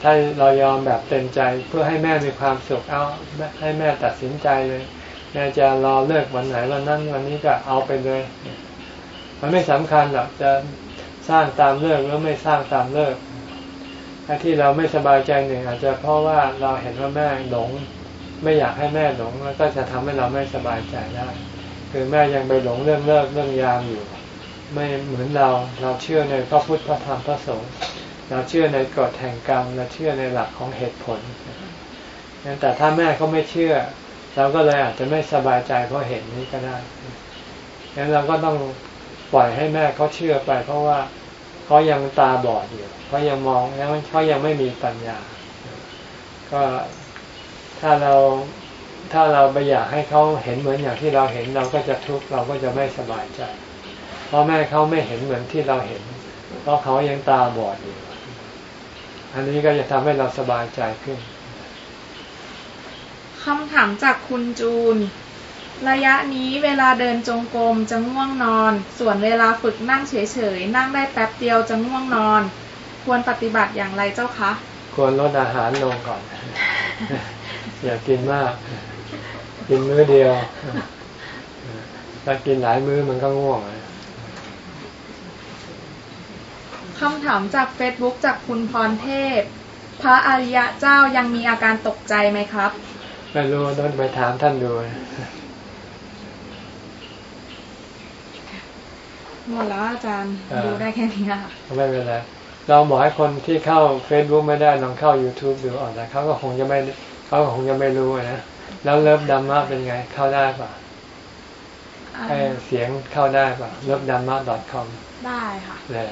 S1: ถ้าเรายอมแบบเต็มใจ เพื่อให้แม่มีความสุขเอาให้แม่ตัดสินใจเลย แม่จะรอเลิกวันไหนวันนั้นวันนี้ก็เอาไปเลย มันไม่สำคัญหรอกจะสร้างตามเลิกหรือไม่สร้างตามเลิกถ้ที่เราไม่สบายใจหนึ่งอาจจะเพราะว่าเราเห็นว่าแม่หลง ไม่อยากให้แม่หลงแล้วก็จะทำให้เราไม่สบายใจได้คือแม่ยังไปหลงเรื่องเลิกเรื่องยามอยู่ ไม่เหมือนเราเราเชื่อในพระพุทธพระธรรมพระสงฆ์เราเชื่อในกฎแห่งกรรมเราเชื่อในหลักของเหตุผลแต่ถ้าแม่เขาไม่เชื่อ เราก็เลยอาจจะไม่สบายใจเพราะเห็นนี้ก็ได้งั้นเราก็ต้องปล่อยให้แม่เขาเชื่อไป เพราะว่าเขายังตาบอดอยู่เขายังมองแล้วเขายังไม่มีปัญญา ก็ถ้าเราถ้าเราไปอยากให้เขาเห็นเหมือนอย่างที่เราเห็นเราก็จะทุกข์เราก็จะไม่สบายใจ เพราะแม่เขาไม่เห็นเหมือนที่เราเห็น เพราะเขายังตาบอดอยู่ อันนี้ก็จะทำให้เราสบายใจขึ้น
S6: คำถามจากคุณจูน ระยะนี้เวลาเดินจงกรมจะง่วงนอน ส่วนเวลาฝึกนั่งเฉยๆ นั่งได้แป๊บเดียวจะง่วงนอน ควรปฏิบัติอย่างไรเจ้าคะ
S1: ควรลดอาหารลงก่อน อย่ากินมาก กินมื้อเดียว ถ้ากินหลายมื้อมันก็ง่วง
S6: คำถามจากเฟซบุ๊กจากคุณพรเทพ พระอริยะเจ้ายังมีอาการตกใจไหมครับ
S1: ไม่รู้ต้องไปถามท่านดู
S6: หมดแล้วอาจารย์ดูได้แค่นี้ค่ะ
S1: ไม่เป็นไรเราบอกให้คนที่เข้า Facebook ไม่ได้ลองเข้า YouTube ดูอ่อนแต่เขาก็คงจะไม่เขาก็คงจะไม่รู้นะแล้วเลิฟดัมมาเป็นไง เข้าได้ป่ะให้เสียงเข้าได้ป่ะเลิฟดัมมา .com
S6: ได้ค่ะ
S1: เลย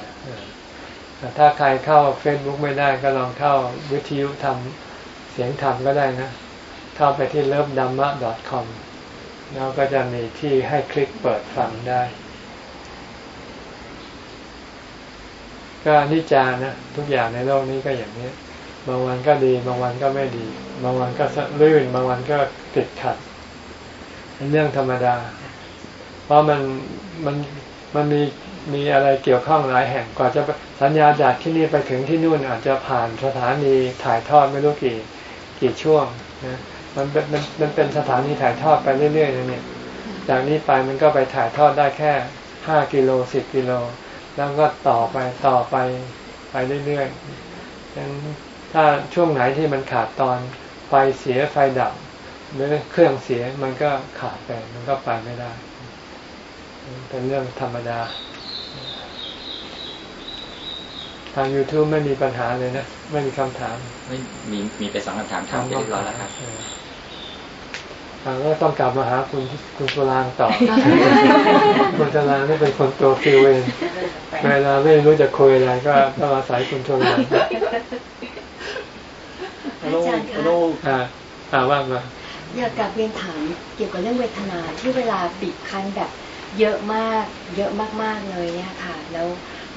S1: ถ้าใครเข้า Facebook ไม่ได้ก็ลองเข้าวิทยุทำเสียงธรรมก็ได้นะ เข้าไปที่ lovedhamma.com แล้วก็จะมีที่ให้คลิกเปิดฟังได้ ก็นิจานะทุกอย่างในโลกนี้ก็อย่างนี้ บางวันก็ดี บางวันก็ไม่ดี บางวันก็ลื่น บางวันก็ติดขัดเป็นเรื่องธรรมดา เพราะมันมันมันมีมีอะไรเกี่ยวข้องหลายแห่งกว่าจะสัญญาจากที่นี่ไปถึงที่นู่นอาจจะผ่านสถานีถ่ายทอดไม่รู้กี่กี่ช่วงนะ มันเป็นมันเป็นสถานีถ่ายทอดไปเรื่อยๆเนี่ย จากนี้ไปมันก็ไปถ่ายทอดได้แค่ห้ากิโลสิบกิโล แล้วก็ต่อไปต่อไปไปเรื่อยๆดังถ้าช่วงไหนที่มันขาดตอนไฟเสียไฟดับหรือเครื่องเสียมันก็ขาดไปมันก็ไปไม่ได้ เป็นเรื่องธรรมดา ทาง YouTube ไม่มีปัญหาเลยนะ ไม่มีคำถาม
S7: ไม่มีมีไปสองคำถามถามไปเรียบร้อยแล้วครับ
S1: ก็ต้องกลับมาหาคุณคุณสุรางต่อ คุณสุรางนี่เป็นคนตัวฟิวเองเวลาไม่รู้จะคุยอะไรก็ต้องอาศัยคุณสุราง
S8: อาจารย์คะ
S1: อ่าว่ามา
S8: อยากกลับเรียนถามเกี่ยวกับเรื่องเวทนาที่เวลาบีบคั้นแบบเยอะมาก เยอะมากๆเลยเนี่ยค่ะ แล้ว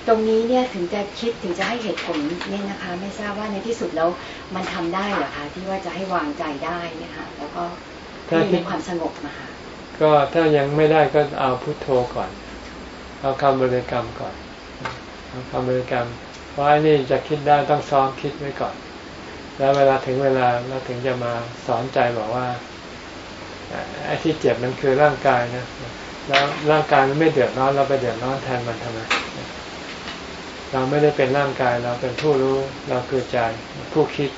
S8: ตรงนี้เนี่ยถึงจะคิดถึงจะให้เหตุผลเนี่ยนะคะ ไม่ทราบว่าในที่สุดแล้วมันทำได้เหรอคะที่ว่าจะให้วางใจได้เนี่ยค่ะ แล้วก็ มีความสงบนะคะ
S1: ก็ถ้ายังไม่ได้ก็เอาพุทโธก่อน เอาคำบริกรรมก่อนเอาคำบริกรรมเพราะอันนี้จะคิดได้ต้องซ้อมคิดไว้ก่อน แล้วเวลาถึงเวลาเราถึงจะมาสอนใจบอกว่าไอ้ที่เจ็บมันคือร่างกายนะแล้วร่างกายมันไม่เดือดร้อนเราไปเดือดร้อนแทนมันทำไมเราไม่ได้เป็นร่างกายเราเป็นผู้รู้เราคือใจผู้คิด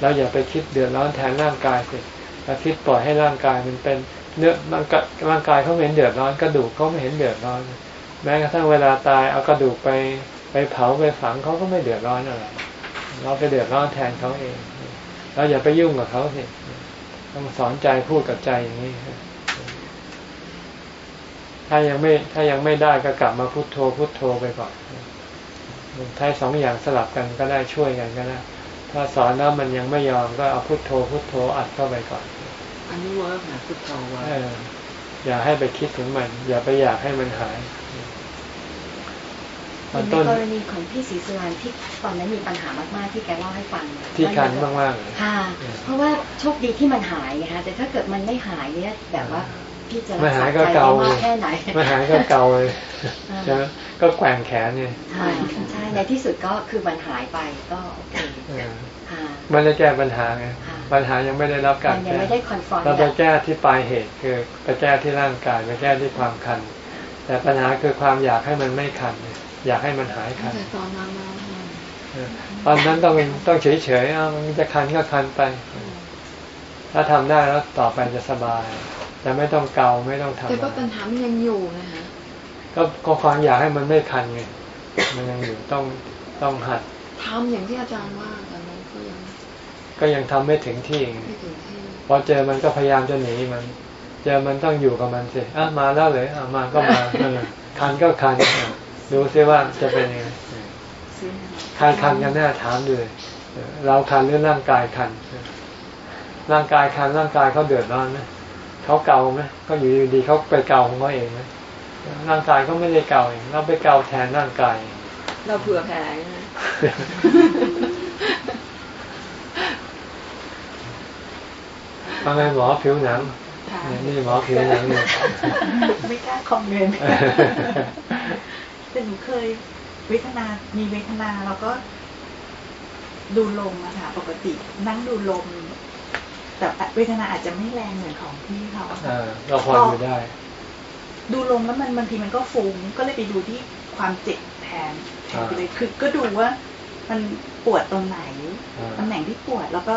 S1: เราอย่าไปคิดเดือดร้อนแทนร่างกายสิ เราคิดปล่อยให้ร่างกายมันเป็นเนื้อร่างกายร่างกายเขาเห็นเดือดร้อนกระดูกเขาไม่เห็นเดือดร้อน แม้กระทั่งเวลาตายเอากระดูกไปไปเผาไปฝังเขาก็ไม่เดือดร้อนอะไรเราไปเดือดร้อนแทนเขาเอง เราอย่าไปยุ่งกับเขาสิต้องสอนใจพูดกับใจอย่างนี้ ถ้ายังไม่ถ้ายังไม่ได้ก็กลับมาพุโทโธพุโทโธไปก่อนใช้สองอย่างสลับกันก็ได้ช่วยกันก็ได้ ถ้าสอนแล้วมันยังไม่ยอมก็เอาพุโทโธพุโทโธอัดเข้าไปก่อน
S2: อันนี้ work นะพุทโธ work
S1: เอออย่าให้ไปคิดถึงมัน อย่าไปอยากให้มันหายตอน
S8: ใน
S1: ต้น
S8: กรณีของพี่ศรีสุวรรณที่ตอนนั้นมีปัญหามากๆที่แกเล่าให้ฟัง
S1: ที่คันมากๆเลย
S8: ค่ะ เพราะว่าโชคดีที่มันหายไงคะแต่ถ้าเกิดมันไม่หายเนี่ยแบบว่า พี่จะรั
S1: ไม่
S8: ก
S1: หา
S8: ษายใจ
S1: ก็
S8: ได้
S1: เกามา
S8: กแค่ไหน
S1: ไม่หายก็เกาเลย
S8: อ่า
S1: ใช่ไหมก็แกว่งแขนเนี่ย
S8: ค่ะใช่ในที่สุดก็คือมันหายไปก็โอเค
S1: เออ
S8: ค่ะ
S1: ไม่ได้แก้ปัญหาไง
S8: ค่ะ
S1: ปัญหายังไม่ได้รับการ
S8: มันยัง
S1: แก้
S8: ไม่ได้คอนฟรอนต์
S1: เราไปแก้ที่ปลายเหตุคือไปแก้ที่ร่างกายไปแก้ที่ความคัน แต่ปัญหาคือความอยากให้มันไม่คัน อยากให้มันหายคัน
S2: แต่ตอนนั้นนะ
S1: เออตอนนั้นต้องต้องเฉยเฉยๆเอามันจะคันก็คันไป ถ้าทำได้แล้วต่อไปจะสบาย จะไม่ต้องเกาไม่ต้องทำ
S2: แต่
S1: อะ
S2: ก็
S1: ไร
S2: ปัญหามันยังอยู่นะคะ
S1: ก็ก็ความอยากให้มันไม่คันไงมันยังอยู่ต้องต้องหัด
S2: ทำอย่างที่อาจารย์ว่าแต่มันก็ยัง
S1: ก็ยังทำไม่ถึงที่ไง
S2: ไม่ถึงที่
S1: พอเจอมันก็พยายามจะหนีมัน เจอมันต้องอยู่กับมันสิอะมาแล้วเลยอะมาก็มาเออคันก็คันอะดูซิว่าจะเป็นยังไงใครคันกันแน่ถามดูเลยเออเราคันหรือร่างกายคันเออร่างกายคันร่างกายเขาเดือดร้อนไหม เขาเกาไหมก็อยู่ดีๆเขาไปเกาของเขาเองไหมร่างกายก็ไม่ได้เกาเองเราไปเกาแทนร่างกาย
S2: เราเผื่อแผ่นะ
S1: ทำไมหมอผิวหนังเนี่ยนี่หมอผิวหนังเนี่ย
S5: ไม่กล้าคอมเมนต์แต่หนูเคยเวทนา มีเวทนาเราก็ดูลมอะค่ะ ปกตินั่งดูลม แต่เวทนาอาจจะไม่แรงเหมือนของพี่เขาอะค่ะ
S1: อ่าเราพออยู่ได้
S5: ดูลมแล้วมันบางทีมันก็ฟุ้งก็เลยไปดูที่ความเจ็บแทนแทนไปเลยคือก็ดูว่ามันปวดตรงไหน
S1: อ่า
S5: ตำแหน่งที่ปวดแล้วก็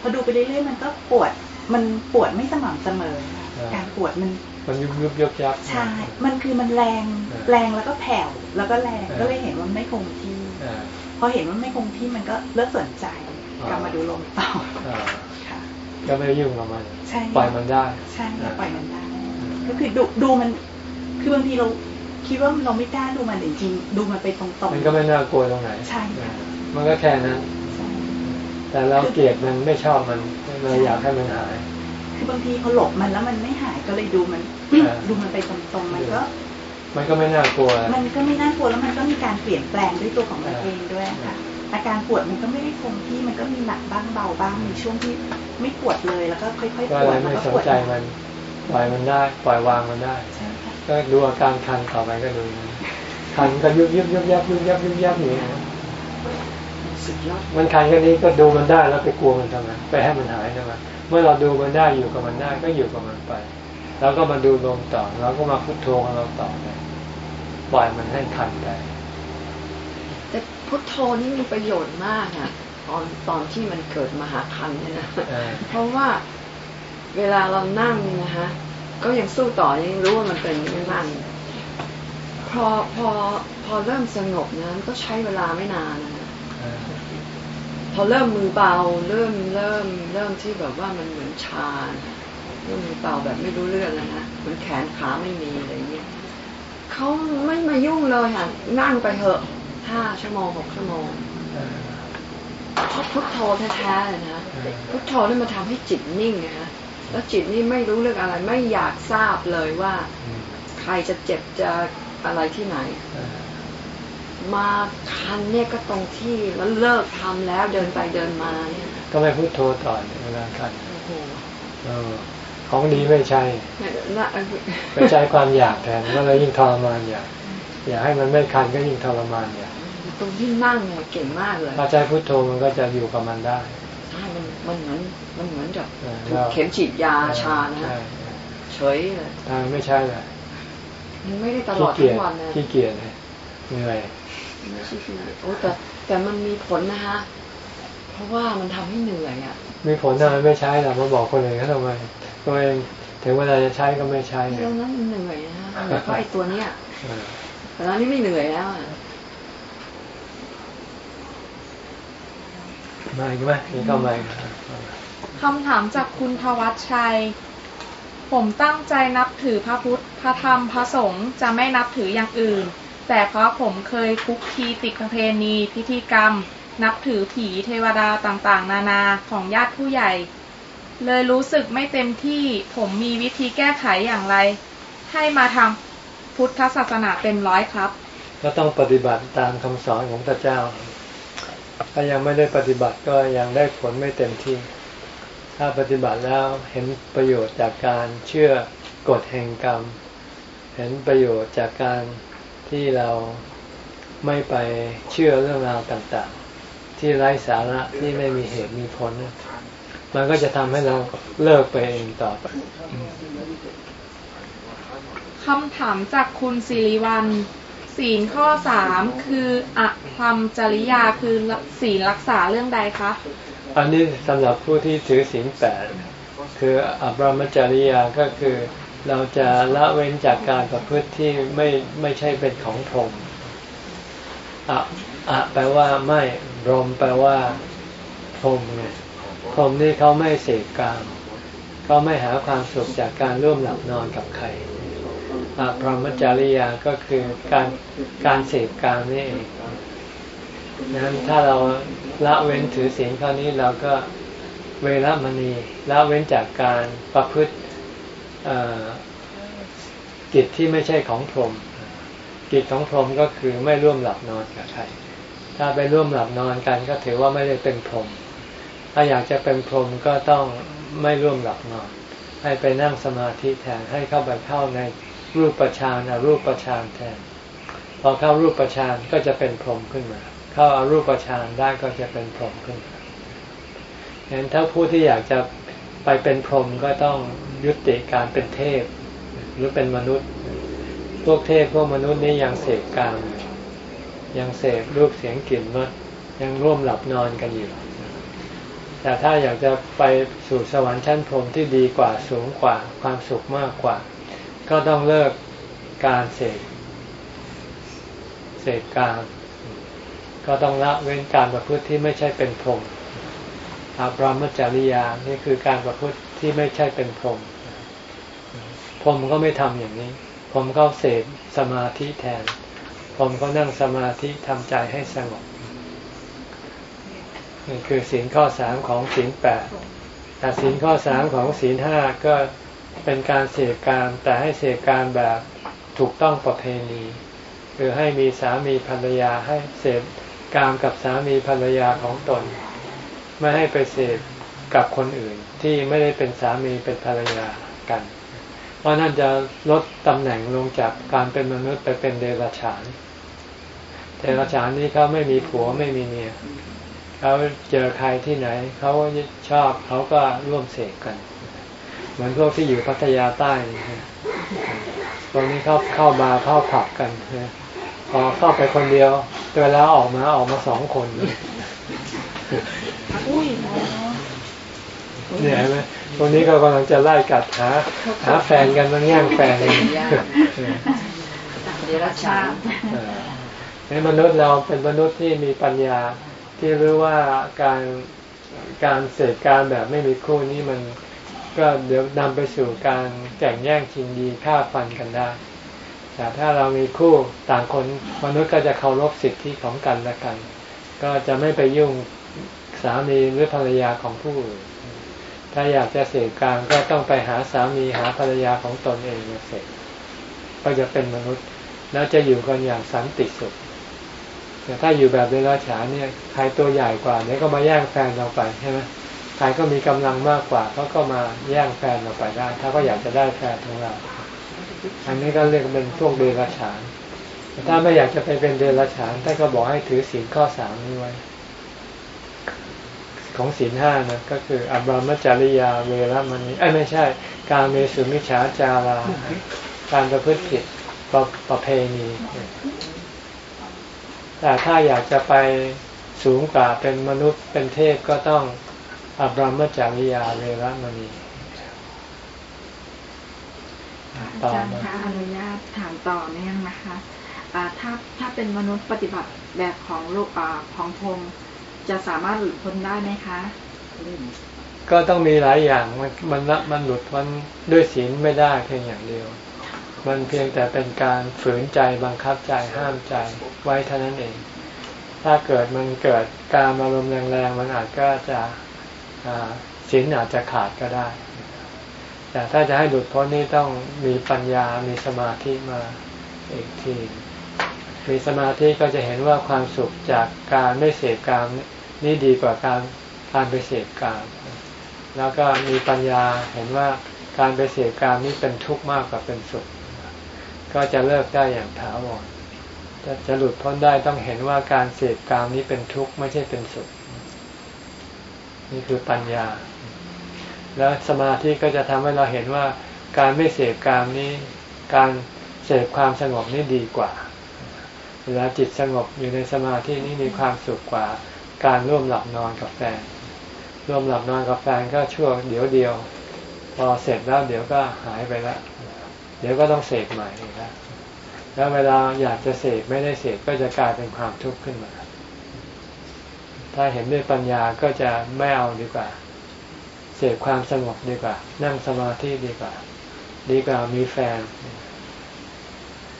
S5: พอดูไปเรื่อยๆมันก็ปวดมันปวดไม่สม่ำเสมอค่ะ
S1: อ่า
S5: การปวดมัน
S1: มันยุบยุบยับยับ
S5: ใช่ มันคือมันแรง
S1: อ่า
S5: แรงแล้วก็แผ่วแล้วก็แรง
S1: อ่า
S5: ก็เลยเห็นว่าไม่คงที่
S1: อ่า
S5: พอเห็นว่าไม่คงที่มันก็เลิกสนใจ
S1: อ่า
S5: กลับมาดูลมต่อ
S1: อ่า
S5: ค่ะ
S1: ก็ไม่ได้ยุ่งกับมัน
S5: ใช่
S1: ปล่อยมันได้
S5: ใช่
S1: อ่า
S5: ปล่อยมันได้ ก็คือดูดูมัน คือบางทีเราคิดว่าเราไม่กล้าดูมันแต่จริงๆดูมันไปตรงๆ
S1: มันก็ไม่น่ากลัวตรงไหน
S5: ใช่ค่ะ
S1: มันก็แค่นั้น
S5: ใช่
S1: แต่เราเกลียดมันไม่ชอบมันเลยอยากให้มันหาย
S5: คือบางทีพอหลบมันแล้วมันไม่หายก็เลยดูมัน
S1: อ่า
S5: ดูมันไปตรงๆมันก็
S1: มันก็ไม่น่ากลัว
S5: มันก็ไม่น่ากลัวแล้วมันก็มีการเปลี่ยนแปลงด้วยตัวของมัน
S1: อ่า
S5: เองด้วยค่ะ อาการปวดมันก็ไม่ได้คงที่มันก็มีหนักบ้างเบาบ้างมีช่วงที่ไม่ปวดเลยแล้วก็ค่อยๆ
S1: ก็
S5: ปว
S1: เล
S5: ด
S1: ย
S5: แล้ว
S1: ไม่
S5: ก็
S1: ส
S5: ป
S1: น
S5: วด
S1: ใจมันปล่อยมันได้ปล่อยวางมันได้
S5: ใช่ค่ะ
S1: ก็ดูอาการคันต่อไปก็ดูมันคันก็ยุบยุบยุบยับยุบยับยุบยับอย่างนี้นะ
S2: สุดยอด
S1: มันคันแค่นี้ก็ดูมันได้แล้วไปกลัวมันทำไมไปให้มันหายทำไมเมื่อเราดูมันได้อยู่กับมันได้ก็อยู่กับมันไป แล้วก็มาดูลมต่อแล้วก็มาพุทโธของเราต่อไปปล่อยมันให้คันไป
S2: แต่ พุทโธนี่มีประโยชน์มากอะตอนตอนที่มันเกิดมหาคันเนี่ยนะ
S1: เออ
S2: เพราะว่าเวลาเรานั่งเนี่ยนะคะก็ยังสู้ต่อยังรู้ว่ามันเป็นไม่นั่นพอพอพอเริ่มสงบนะก็ใช้เวลาไม่นานนะคะ
S1: เออ
S2: พอเริ่มมือเบาเริ่มเริ่มเริ่มที่แบบว่ามันเหมือนชานะเริ่มมือเบาแบบไม่รู้เรื่องแล้วนะเหมือนแขนขาไม่มีอะไรเงี้ยเขาไม่มายุ่งเลยค่ะนั่งไปเถอะ ห้าชั่วโมงหกชั่วโมง
S1: เออ
S2: เพราะพุทโธแท้ๆเลยนะ
S1: อืม
S2: พุทโธนี่มาทำให้จิตนิ่งนะฮะแล้วจิตนี่ไม่รู้เรื่องอะไรไม่อยากทราบเลยว่า
S1: อืม
S2: ใครจะเจ็บจะอะไรที่ไหน
S1: เออ
S2: มาคันเนี่ยก็ตรงที่แล้วเลิกทำแล้วเดินไปเดินมาเนี่ย
S1: ก็ไม่พุทโธต่อเวลาคัน
S2: โอ้โห
S1: เออของดีไม่ใช่
S2: น่า
S1: ไปใช้ความอยากแทนก็เลยยิ่งทรมานอยากอยากให้มันไม่คันก็ยิ่งทรมานอยาก
S2: ตรงที่นั่งเนี่ยเก่งมากเลย
S1: ถ้าใช้พุทโธมันก็จะอยู่กับมันได้
S2: ใช่มันมันเหมือนมันเหมือนกับ
S1: เออ
S2: ถูกเข็มฉีดยาชานะ
S1: ใช่
S2: เฉยเลย
S1: ทางไม่ใช่แหละ
S2: มันไม่ได้ตล
S1: ขี้
S2: อด
S1: เกี
S2: ทั้
S1: ยจ
S2: งวันนะ
S1: ขี้เกียจเลยเหนื่อย
S2: ไม่ใช่ขี้เกียจโอ้แต่แต่มันมีผลนะคะเพราะว่ามันทำให้เหนื่อยอะ
S1: มีผลทำไมไม่ใช้ล่ะมาบอกคนอื่นเขาทำไมตัวเองถึงเวลาจะใช้ก็ไม่ใช้
S2: ตอนนั้นมันเหนื่อยนะคะเหนื่อยเพราะไอ้ตัวเนี้ย
S1: เออ
S2: แต่ตอนนี้ไม่เหนื่อยแล้วอะ
S1: มาอีกไหมมีเข้ามาอีก
S6: คำถามจากคุณทวัชชัย ผมตั้งใจนับถือพระพุทธ พระธรรม พระสงฆ์จะไม่นับถืออย่างอื่น แต่เพราะผมเคยคุกคีติดประเพณี พิธีกรรม นับถือผีเทวดาต่างๆ นานาของญาติผู้ใหญ่ เลยรู้สึกไม่เต็มที่ผมมีวิธีแก้ไขอย่างไร ให้มาทางพุทธศาสนาเต็มร้อยครับ
S1: ก็ต้องปฏิบัติตามคำสอนของพระเจ้า ถ้ายังไม่ได้ปฏิบัติก็ยังได้ผลไม่เต็มที่ ถ้าปฏิบัติแล้วเห็นประโยชน์จากการเชื่อกฎแห่งกรรม เห็นประโยชน์จากการที่เราไม่ไปเชื่อเรื่องราวต่างๆ ที่ไร้สาระที่ไม่มีเหตุมีผล มันก็จะทำให้เราเลิกไปเองต่อไป
S6: คำถามจากคุณสิริวัล ศีลข้อสามคืออะธรรมจริยาคือศีลรักษาเรื่องใดคะ
S1: อันนี้สำหรับผู้ที่ถือศีลแปดคืออัปรมจริยาก็คือเราจะละเว้นจากการประพฤติที่ไม่ไม่ใช่เป็นของพรหมอะอะแปลว่าไม่รมแปลว่าพรหมไงพรหมนี่เขาไม่เสกกามเขาไม่หาความสุขจากการร่วมหลับนอนกับใคร พรหมจริยาก็คือการการเสพกามนี่เองนั้นถ้าเราละเว้นถือศีลข้อนี้เราก็เวรมณีละเว้นจากการประพฤติกิจที่ไม่ใช่ของพรหมกิจของพรหมก็คือไม่ร่วมหลับนอนกับใครถ้าไปร่วมหลับนอนกันก็ถือว่าไม่ได้เป็นพรหมถ้าอยากจะเป็นพรหมก็ต้องไม่ร่วมหลับนอน ให้ไปนั่งสมาธิแทนให้เข้าไปเข้าใน รูปประชานอรูปประชานแทน พอเข้ารูปประชานก็จะเป็นพรหมขึ้นมา เข้าอารูปฌานได้ก็จะเป็นพรหมขึ้นมาฉะนั้นถ้าผู้ที่อยากจะไปเป็นพรหมก็ต้องยุติการเป็นเทพ หรือเป็นมนุษย์ พวกเทพพวกมนุษย์นี่ยังเสพกามยังเสพรูปเสียงกลิ่นรสยังร่วมหลับนอนกันอยู่แต่ถ้าอยากจะไปสู่สวรรค์ชั้นพรหมที่ดีกว่าสูงกว่าความสุขมากกว่า ก็ต้องเลิกการเสพเสพกามก็ต้องละเว้นการประพฤติที่ไม่ใช่เป็นพรหมอาบรามจริยา นี่คือการประพฤติที่ไม่ใช่เป็นพรหมพรหมก็ไม่ทำอย่างนี้ พรหมเขาเสพสมาธิแทน พรหมเขานั่งสมาธิทำใจให้สงบนี่คือศีลข้อสามของศีลแปดแต่ศีลข้อสามของศีลห้าก็ เป็นการเสพการแต่ให้เสพการแบบถูกต้องประเพณีคือให้มีสามีภรรยาให้เสพกามกับสามีภรรยาของตน ไม่ให้ไปเสพกับคนอื่นที่ไม่ได้เป็นสามีเป็นภรรยากัน เพราะนั่นจะลดตำแหน่งลงจากการเป็นมนุษย์ไปเป็นเดรัจฉานเดรัจฉานนี่เขาไม่มีผัวไม่มีเมียเขาเจอใครที่ไหนเขาชอบเขาก็ร่วมเสกกัน เหมือนพวกที่อยู่พัทยาใต้นี่ตรงนี้เขาเข้าบาร์เข้าผับกันนะพอเข้าไปคนเดียวเวลาออกมาออกมาสองคน
S5: อุ้ย
S1: เนี่ยเห็นไหมตรงนี้ก็กำลังจะไล่กัดหาหาแฟนกันมันแย่งแฟนกัน
S2: เดรัจฉาน
S1: เออในมนุษย์เราเป็นมนุษย์ที่มีปัญญาที่รู้ว่าการการเสพการแบบไม่มีคู่นี้มัน ก็เดี๋ยวนำไปสู่การแข่งแย่งชิงดีฆ่าฟันกันได้ แต่ถ้าเรามีคู่ต่างคนมนุษย์ก็จะเคารพสิทธิของกันและกัน ก็จะไม่ไปยุ่งสามีหรือภรรยาของผู้อื่นถ้าอยากจะเสพการก็ต้องไปหาสามีหาภรรยาของตนเองมาเสพก็จะเป็นมนุษย์แล้วจะอยู่กันอย่างสันติสุขแต่ถ้าอยู่แบบเดรัจฉานเนี่ยใครตัวใหญ่กว่าเนี่ยก็มาแย่งแฟนเราไปใช่ไหม ใครก็มีกำลังมากกว่าเขาก็มาแย่งแฟนเราไปได้ ถ้าเขาอยากจะได้แฟนของเรา อันนี้ก็เรียกเป็นพวกเดรัจฉานถ้าไม่อยากจะไปเป็นเดรัจฉานท่านก็บอกให้ถือศีลข้อสามนี้ไว้ ของศีลห้านะก็คืออบรมจาริยาเวรมณีเอ้ยไม่ใช่ การเมสุมิจฉาจาราการประพฤติผิดประประเพณีแต่ถ้าอยากจะไปสูงกว่าเป็นมนุษย์เป็นเทพก็ต้อง อบรมจาริยาเวรมณี
S6: อาจารย์คะอนุญาตถามต่อเนื่องนะคะถ้าถ้าเป็นมนุษย์ปฏิบัติแบบของลูกของพรมจะสามารถหลุดพ้นได้ไหมคะ
S1: ก็ต้องมีหลายอย่างมันมันมันหลุดมันด้วยศีลไม่ได้เพียงอย่างเดียว มันเพียงแต่เป็นการฝืนใจบังคับใจห้ามใจไว้เท่านั้นเอง ถ้าเกิดมันเกิดการอารมณ์แรงๆมันอาจก็จะ ศีลอาจจะขาดก็ได้ แต่ถ้าจะให้หลุดพ้นนี่ต้องมีปัญญา มีสมาธิมาอีกที มีสมาธิก็จะเห็นว่าความสุขจากการไม่เสพกามนี่ดีกว่าการการไปเสพกาม แล้วก็มีปัญญาเห็นว่าการไปเสพกามนี้เป็นทุกข์มากกว่าเป็นสุข ก็จะเลิกได้อย่างถาวรจะจะหลุดพ้นได้ต้องเห็นว่าการเสพกามนี้เป็นทุกข์ไม่ใช่เป็นสุข นี่คือปัญญา แล้วสมาธิก็จะทำให้เราเห็นว่าการไม่เสพกามนี้ การเสพความสงบนี่ดีกว่า เวลาจิตสงบอยู่ในสมาธินี่มีความสุขกว่า การร่วมหลับนอนกับแฟน ร่วมหลับนอนกับแฟนก็ช่วงเดี๋ยวเดียว พอเสร็จแล้วเดี๋ยวก็หายไปแล้ว เดี๋ยวก็ต้องเสพใหม่แล้วแล้วเวลาอยากจะเสพไม่ได้เสพก็จะกลายเป็นความทุกข์ขึ้นมา ถ้าเห็นด้วยปัญญาก็จะไม่เอาดีกว่า เสพความสงบดีกว่า นั่งสมาธิดีกว่า ดีกว่ามีแฟน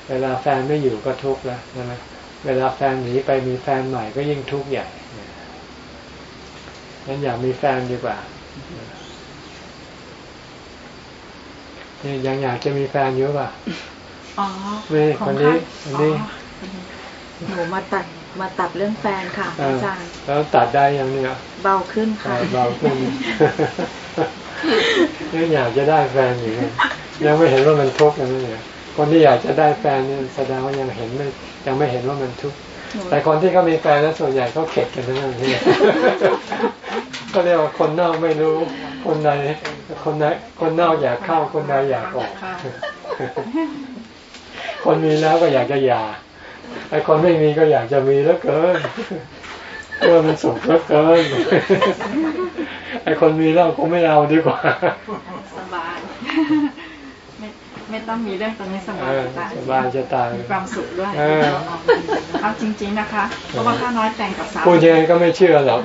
S1: เวลาแฟนไม่อยู่ก็ทุกข์แล้วใช่ไหมเวลาแฟนหนีไปมีแฟนใหม่ก็ยิ่งทุกข์ใหญ่งั้นอยากมีแฟนดีกว่านี่ยังอยากจะมีแฟนอยู่ป่ะ
S6: อ๋อ
S1: นี่คนนี้คนนี้
S6: หนูมาตัด มาตัดเรื่องแฟนค่ะอาจารย์
S1: แล้วตัดได้ยังเนี่ย
S6: เบาขึ้นค่ะ
S1: เบาขึ้นยังอยากจะได้แฟนอยู่ยังไม่เห็นว่ามันทุกข์นะเนี่ยคนที่อยากจะได้แฟนนี่แสดงว่ายังเห็นไม่ยังไม่เห็นว่ามันทุกข์แต่คนที่เขามีแฟนแล้วส่วนใหญ่เขาเข็ดกันทั้งนั้นที่ก็เรียกว่าคนนอกไม่รู้ คนในคนในคนนอกอยากเข้าคนในอยากออก คนมีแล้วก็อยากจะหย่า ไอ้คนไม่มีก็อยากจะมีแล้วเกินเออมันสุขแล้วเกินไอ้คนมีแล้วคงไม่เอาดีกว่า
S6: สบาย ไม่ต้องมีเรื่องตอนนี้สบายจะตาย
S1: สบายจะตาย
S6: มีความสุขด้วยเอาจริง ๆนะคะ เพราะว่าข้าน้อยแต่งกับสาว
S1: พูดยังไงก็ไม่เชื่อหรอก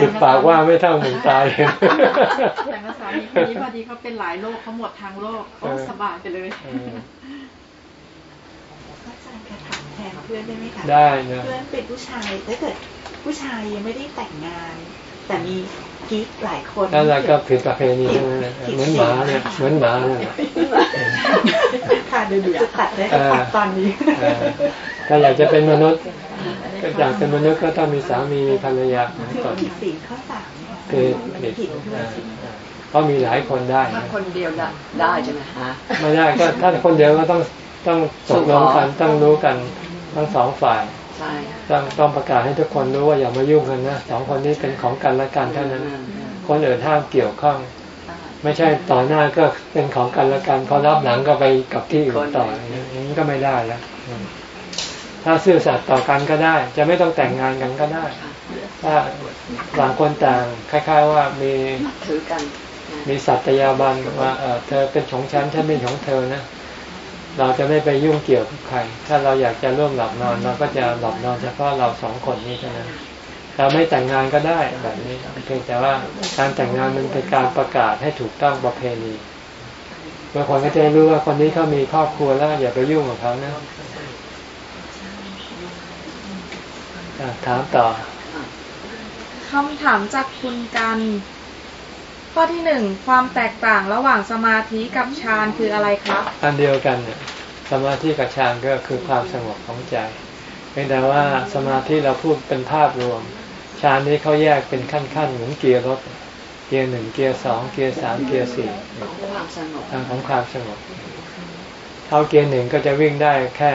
S1: จุดปากว่าไม่เท่าหนึ่งตาย
S6: แต่กับสามีคนนี้พอดีเขาเป็นหลายโรคเขาหมดทางโลกโอ้สบายไปเลย
S5: แทนเพื่อนได้ไหมคะ
S1: ได้นะ
S5: เพื่อนเป็นผู้ชายถ้าเกิดผู้ชายยังไม่ได้แต่งงาน แต่มีกิ๊กหลายคน
S1: นั่นแหละก็ผิดประเพณีเหมือนหมาเนี่ยเหมือนหมาเนี่ย
S5: ค่ะเดี๋ยวจะตัดได้ตัดตอนนี้
S1: ถ้าอยากจะเป็นมนุษย์ก็อยากเป็นมนุษย์ก็ต้องมีสามีมีภรรยา
S5: ก่อนผิดศีลข้อสาม
S1: ผิดผิดเพราะมีหลายคนได้
S2: คนเดียวได้ใช่ไหมฮะ
S1: ไม่ได้ก็ถ้าคนเดียวก็ต้อง ต้องตกลงกันต้องรู้กันทั้งสองฝ่ายต้องต้องประกาศให้ทุกคนรู้ว่าอย่ามายุ่งกันนะสองคนนี้เป็นของกันและกันเท่านั้น คนอื่นห้ามเกี่ยวข้อง ไม่ใช่ต่อหน้าก็เป็นของกันและกันพอรับหลังก็ไปกับที่อื่นต่ออย่างนี้ก็ไม่ได้แล้วถ้าซื่อสัตย์ต่อกันก็ได้ จะไม่ต้องแต่งงานกันก็ได้ ถ้าต่างคนต่างคล้ายๆว่ามี
S2: ถือกัน
S1: มีสัตยาบันว่าเออเธอเป็นของฉันฉันเป็นของเธอนะ เราจะไม่ไปยุ่งเกี่ยวกับใคร ถ้าเราอยากจะร่วมหลับนอน เราก็จะหลับนอนเฉพาะเราสองคนนี้เท่านั้น เราไม่แต่งงานก็ได้แบบนี้เพียงแต่ว่าการแต่งงานมันเป็นการประกาศให้ถูกต้องประเพณีบางคนก็จะรู้ว่าคนนี้เขามีครอบครัวแล้ว อย่าไปยุ่งกับเขานะถามต่อ
S6: คำถามจากคุณกัน ข้อที่หนึ่งความแตกต่างระหว่างสมาธิกับฌานคืออะไรครับ
S1: อันเดียวกันเนี่ยสมาธิกับฌานก็คือความสงบของใจเพียงแต่ว่าสมาธิเราพูดเป็นภาพรวมฌานนี้เขาแยกเป็นขั้นๆเหมือนเกียร์รถเกียร์หนึ่งเกียร์สองเกียร์สามเกียร์สี่
S2: ของความสงบ
S1: ทางของความสงบเท่าเกียร์หนึ่งก็จะวิ่งได้แค่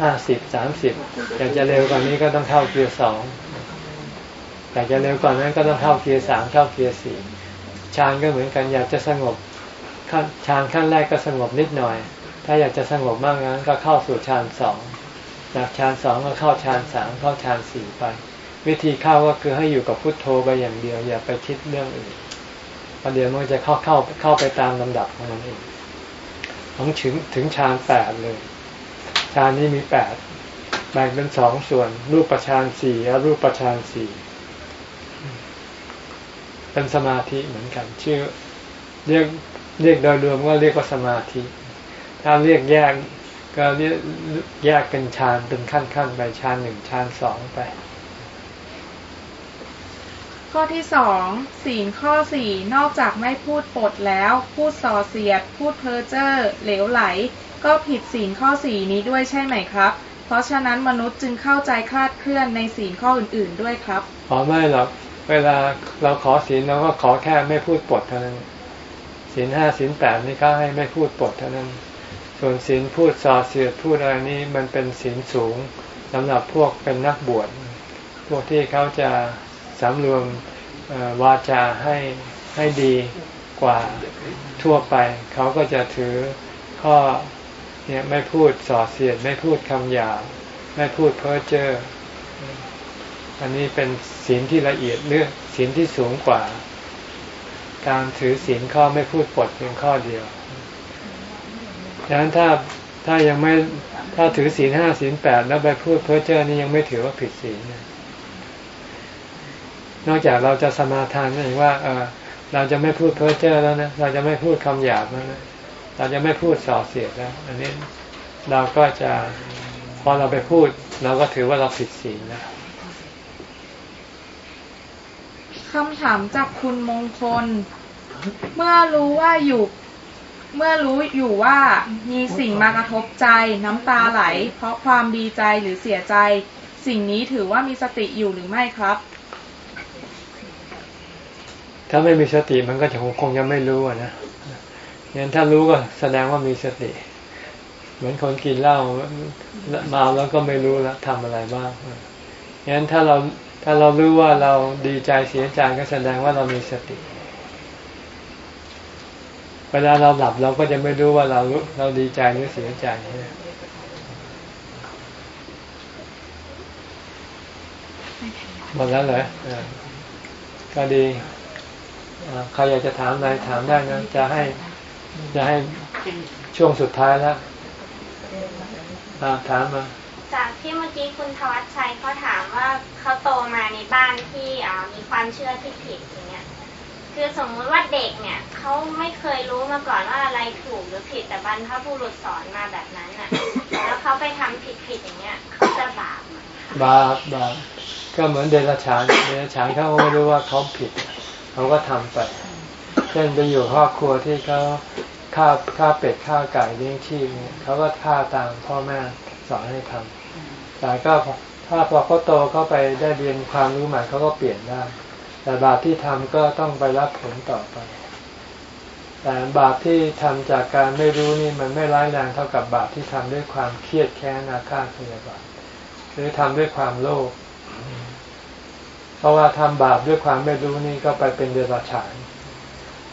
S1: ห้าสิบสามสิบอยากจะเร็วกว่านี้ก็ต้องเข้าเกียร์สองอยากจะเร็วกว่านั้นก็ต้องเข้าเกียร์สามเข้าเกียร์สี่ ฌานก็เหมือนกัน อยากจะสงบขั้นฌานขั้นแรกก็สงบนิดหน่อย ถ้าอยากจะสงบมากงั้นก็เข้าสู่ฌานสองจากฌานสองก็เข้าฌานสามเข้าฌานสี่ไป วิธีเข้าก็คือให้อยู่กับพุทโธไปอย่างเดียว อย่าไปคิดเรื่องอื่นประเดี๋ยวมันจะเข้าเข้าเข้าไปตามลำดับของมันเองของถึงถึงฌานแปดเลยฌานนี้มีแปดแบ่งเป็นสองส่วน รูปประฌานสี่และรูปประฌานสี่ เป็นสมาธิเหมือนกันชื่อเรียกเรียกโดยรวมว่าเรียกว่าสมาธิ ถ้าเรียกแยกก็เรียกแยกเป็นฌานเป็นขั้นขั้นไปฌานหนึ่งฌานสองไป
S6: ข้อที่สองศีลข้อสี่นอกจากไม่พูดปดแล้ว พูดส่อเสียด พูดเพ้อเจ้อเหลวไหล ก็ผิดศีลข้อสี่นี้ด้วยใช่ไหมครับ เพราะฉะนั้นมนุษย์จึงเข้าใจคลาดเคลื่อนในศีลข้ออื่น ๆด้วยครับ
S1: อ๋อไม่หรอก เวลาเราขอศีลเราก็ขอแค่ไม่พูดปดเท่านั้นศีลห้าศีลแปดนี่ก็ให้ไม่พูดปดเท่านั้น ส่วนศีลพูดส่อเสียดพูดอะไรนี่มันเป็นศีลสูงสำหรับพวกเป็นนักบวชพวกที่เขาจะสำรวมวาจาให้ให้ดีกว่าทั่วไป เขาก็จะถือข้อเนี่ยไม่พูดส่อเสียด ไม่พูดคำหยาบไม่พูดเพ้อเจ้อ อันนี้เป็นศีลที่ละเอียดเรื่องศีลที่สูงกว่า การถือศีลข้อไม่พูดปดเพียงข้อเดียวดังนั้นถ้าถ้ายังไม่ถ้าถือศีลห้าศีลแปดแล้วไปพูดเพ้อเจ้อนี่ยังไม่ถือว่าผิดศีลนะนอกจากเราจะสมาทานนั่นเองว่าเออเราจะไม่พูดเพ้อเจ้อแล้วนะเราจะไม่พูดคำหยาบแล้วนะเราจะไม่พูดส่อเสียดแล้ว อันนี้เราก็จะพอเราไปพูด เราก็ถือว่าเราผิดศีลแล้ว
S6: คำถามจากคุณมงคล เมื่อรู้ว่าอยู่ เมื่อรู้อยู่ว่ามีสิ่งมากระทบใจน้ำตาไหล เพราะความดีใจหรือเสียใจ สิ่งนี้ถือว่ามีสติอยู่หรือไม่ครับ
S1: ถ้าไม่มีสติมันก็จะคงยังไม่รู้นะงั้นถ้ารู้ก็แสดงว่ามีสติ เหมือนคนกินเหล้าเมาแล้วก็ไม่รู้แล้วทำอะไรบ้าง งั้นถ้าเราถ้าเรารู้ว่าเราดีใจเสียใจก็แสดงว่าเรามีสติ เวลาเราหลับเราก็จะไม่รู้ว่าเราเราดีใจหรือเสียใจหมดแล้วเหรอก็ดีใครอยากจะถามอะไรถามได้นะจะให้จะให้ช่วงสุดท้ายแล้วถามมา
S9: จากที่เมื่อกี้คุณทวัชชัยเขาถามว่าเขาโตมาในบ้านที่มีความเชื่อที่ผิดอย่างเงี้ยคือสมมุติว่าเด็กเนี่ยเขาไม่เคยรู้มาก่อนว่าอะไรถูกหรือผิดแต่บรรพบุรุษสอนมาแบบนั้นน่ะ แล้วเขาไปทำผิดผิดอย่างเงี้ยเขาจะบาป
S1: บาปบาปก็เหมือนเดรัจฉานเดรัจฉานเขาไม่รู้ว่าเขาผิดเขาก็ทำไปเช่นไปอยู่ครอบครัวที่เขาฆ่าฆ่าเป็ดฆ่าไก่เลี้ยงชีพเนี่ยเขาก็ฆ่าตามพ่อแม่สอนให้ทำ แต่ก็ถ้าพอเขาโตเขาไปได้เรียนความรู้ใหม่เขาก็เปลี่ยนได้ แต่บาปที่ทำก็ต้องไปรับผลต่อไป แต่บาปที่ทำจากการไม่รู้นี่มันไม่ร้ายแรงเท่ากับบาปที่ทำด้วยความเครียดแค้นอาฆาตพยาบาทหรือทำด้วยความโลภเพราะว่าทำบาปด้วยความไม่รู้นี่ก็ไปเป็นเดรัจฉาน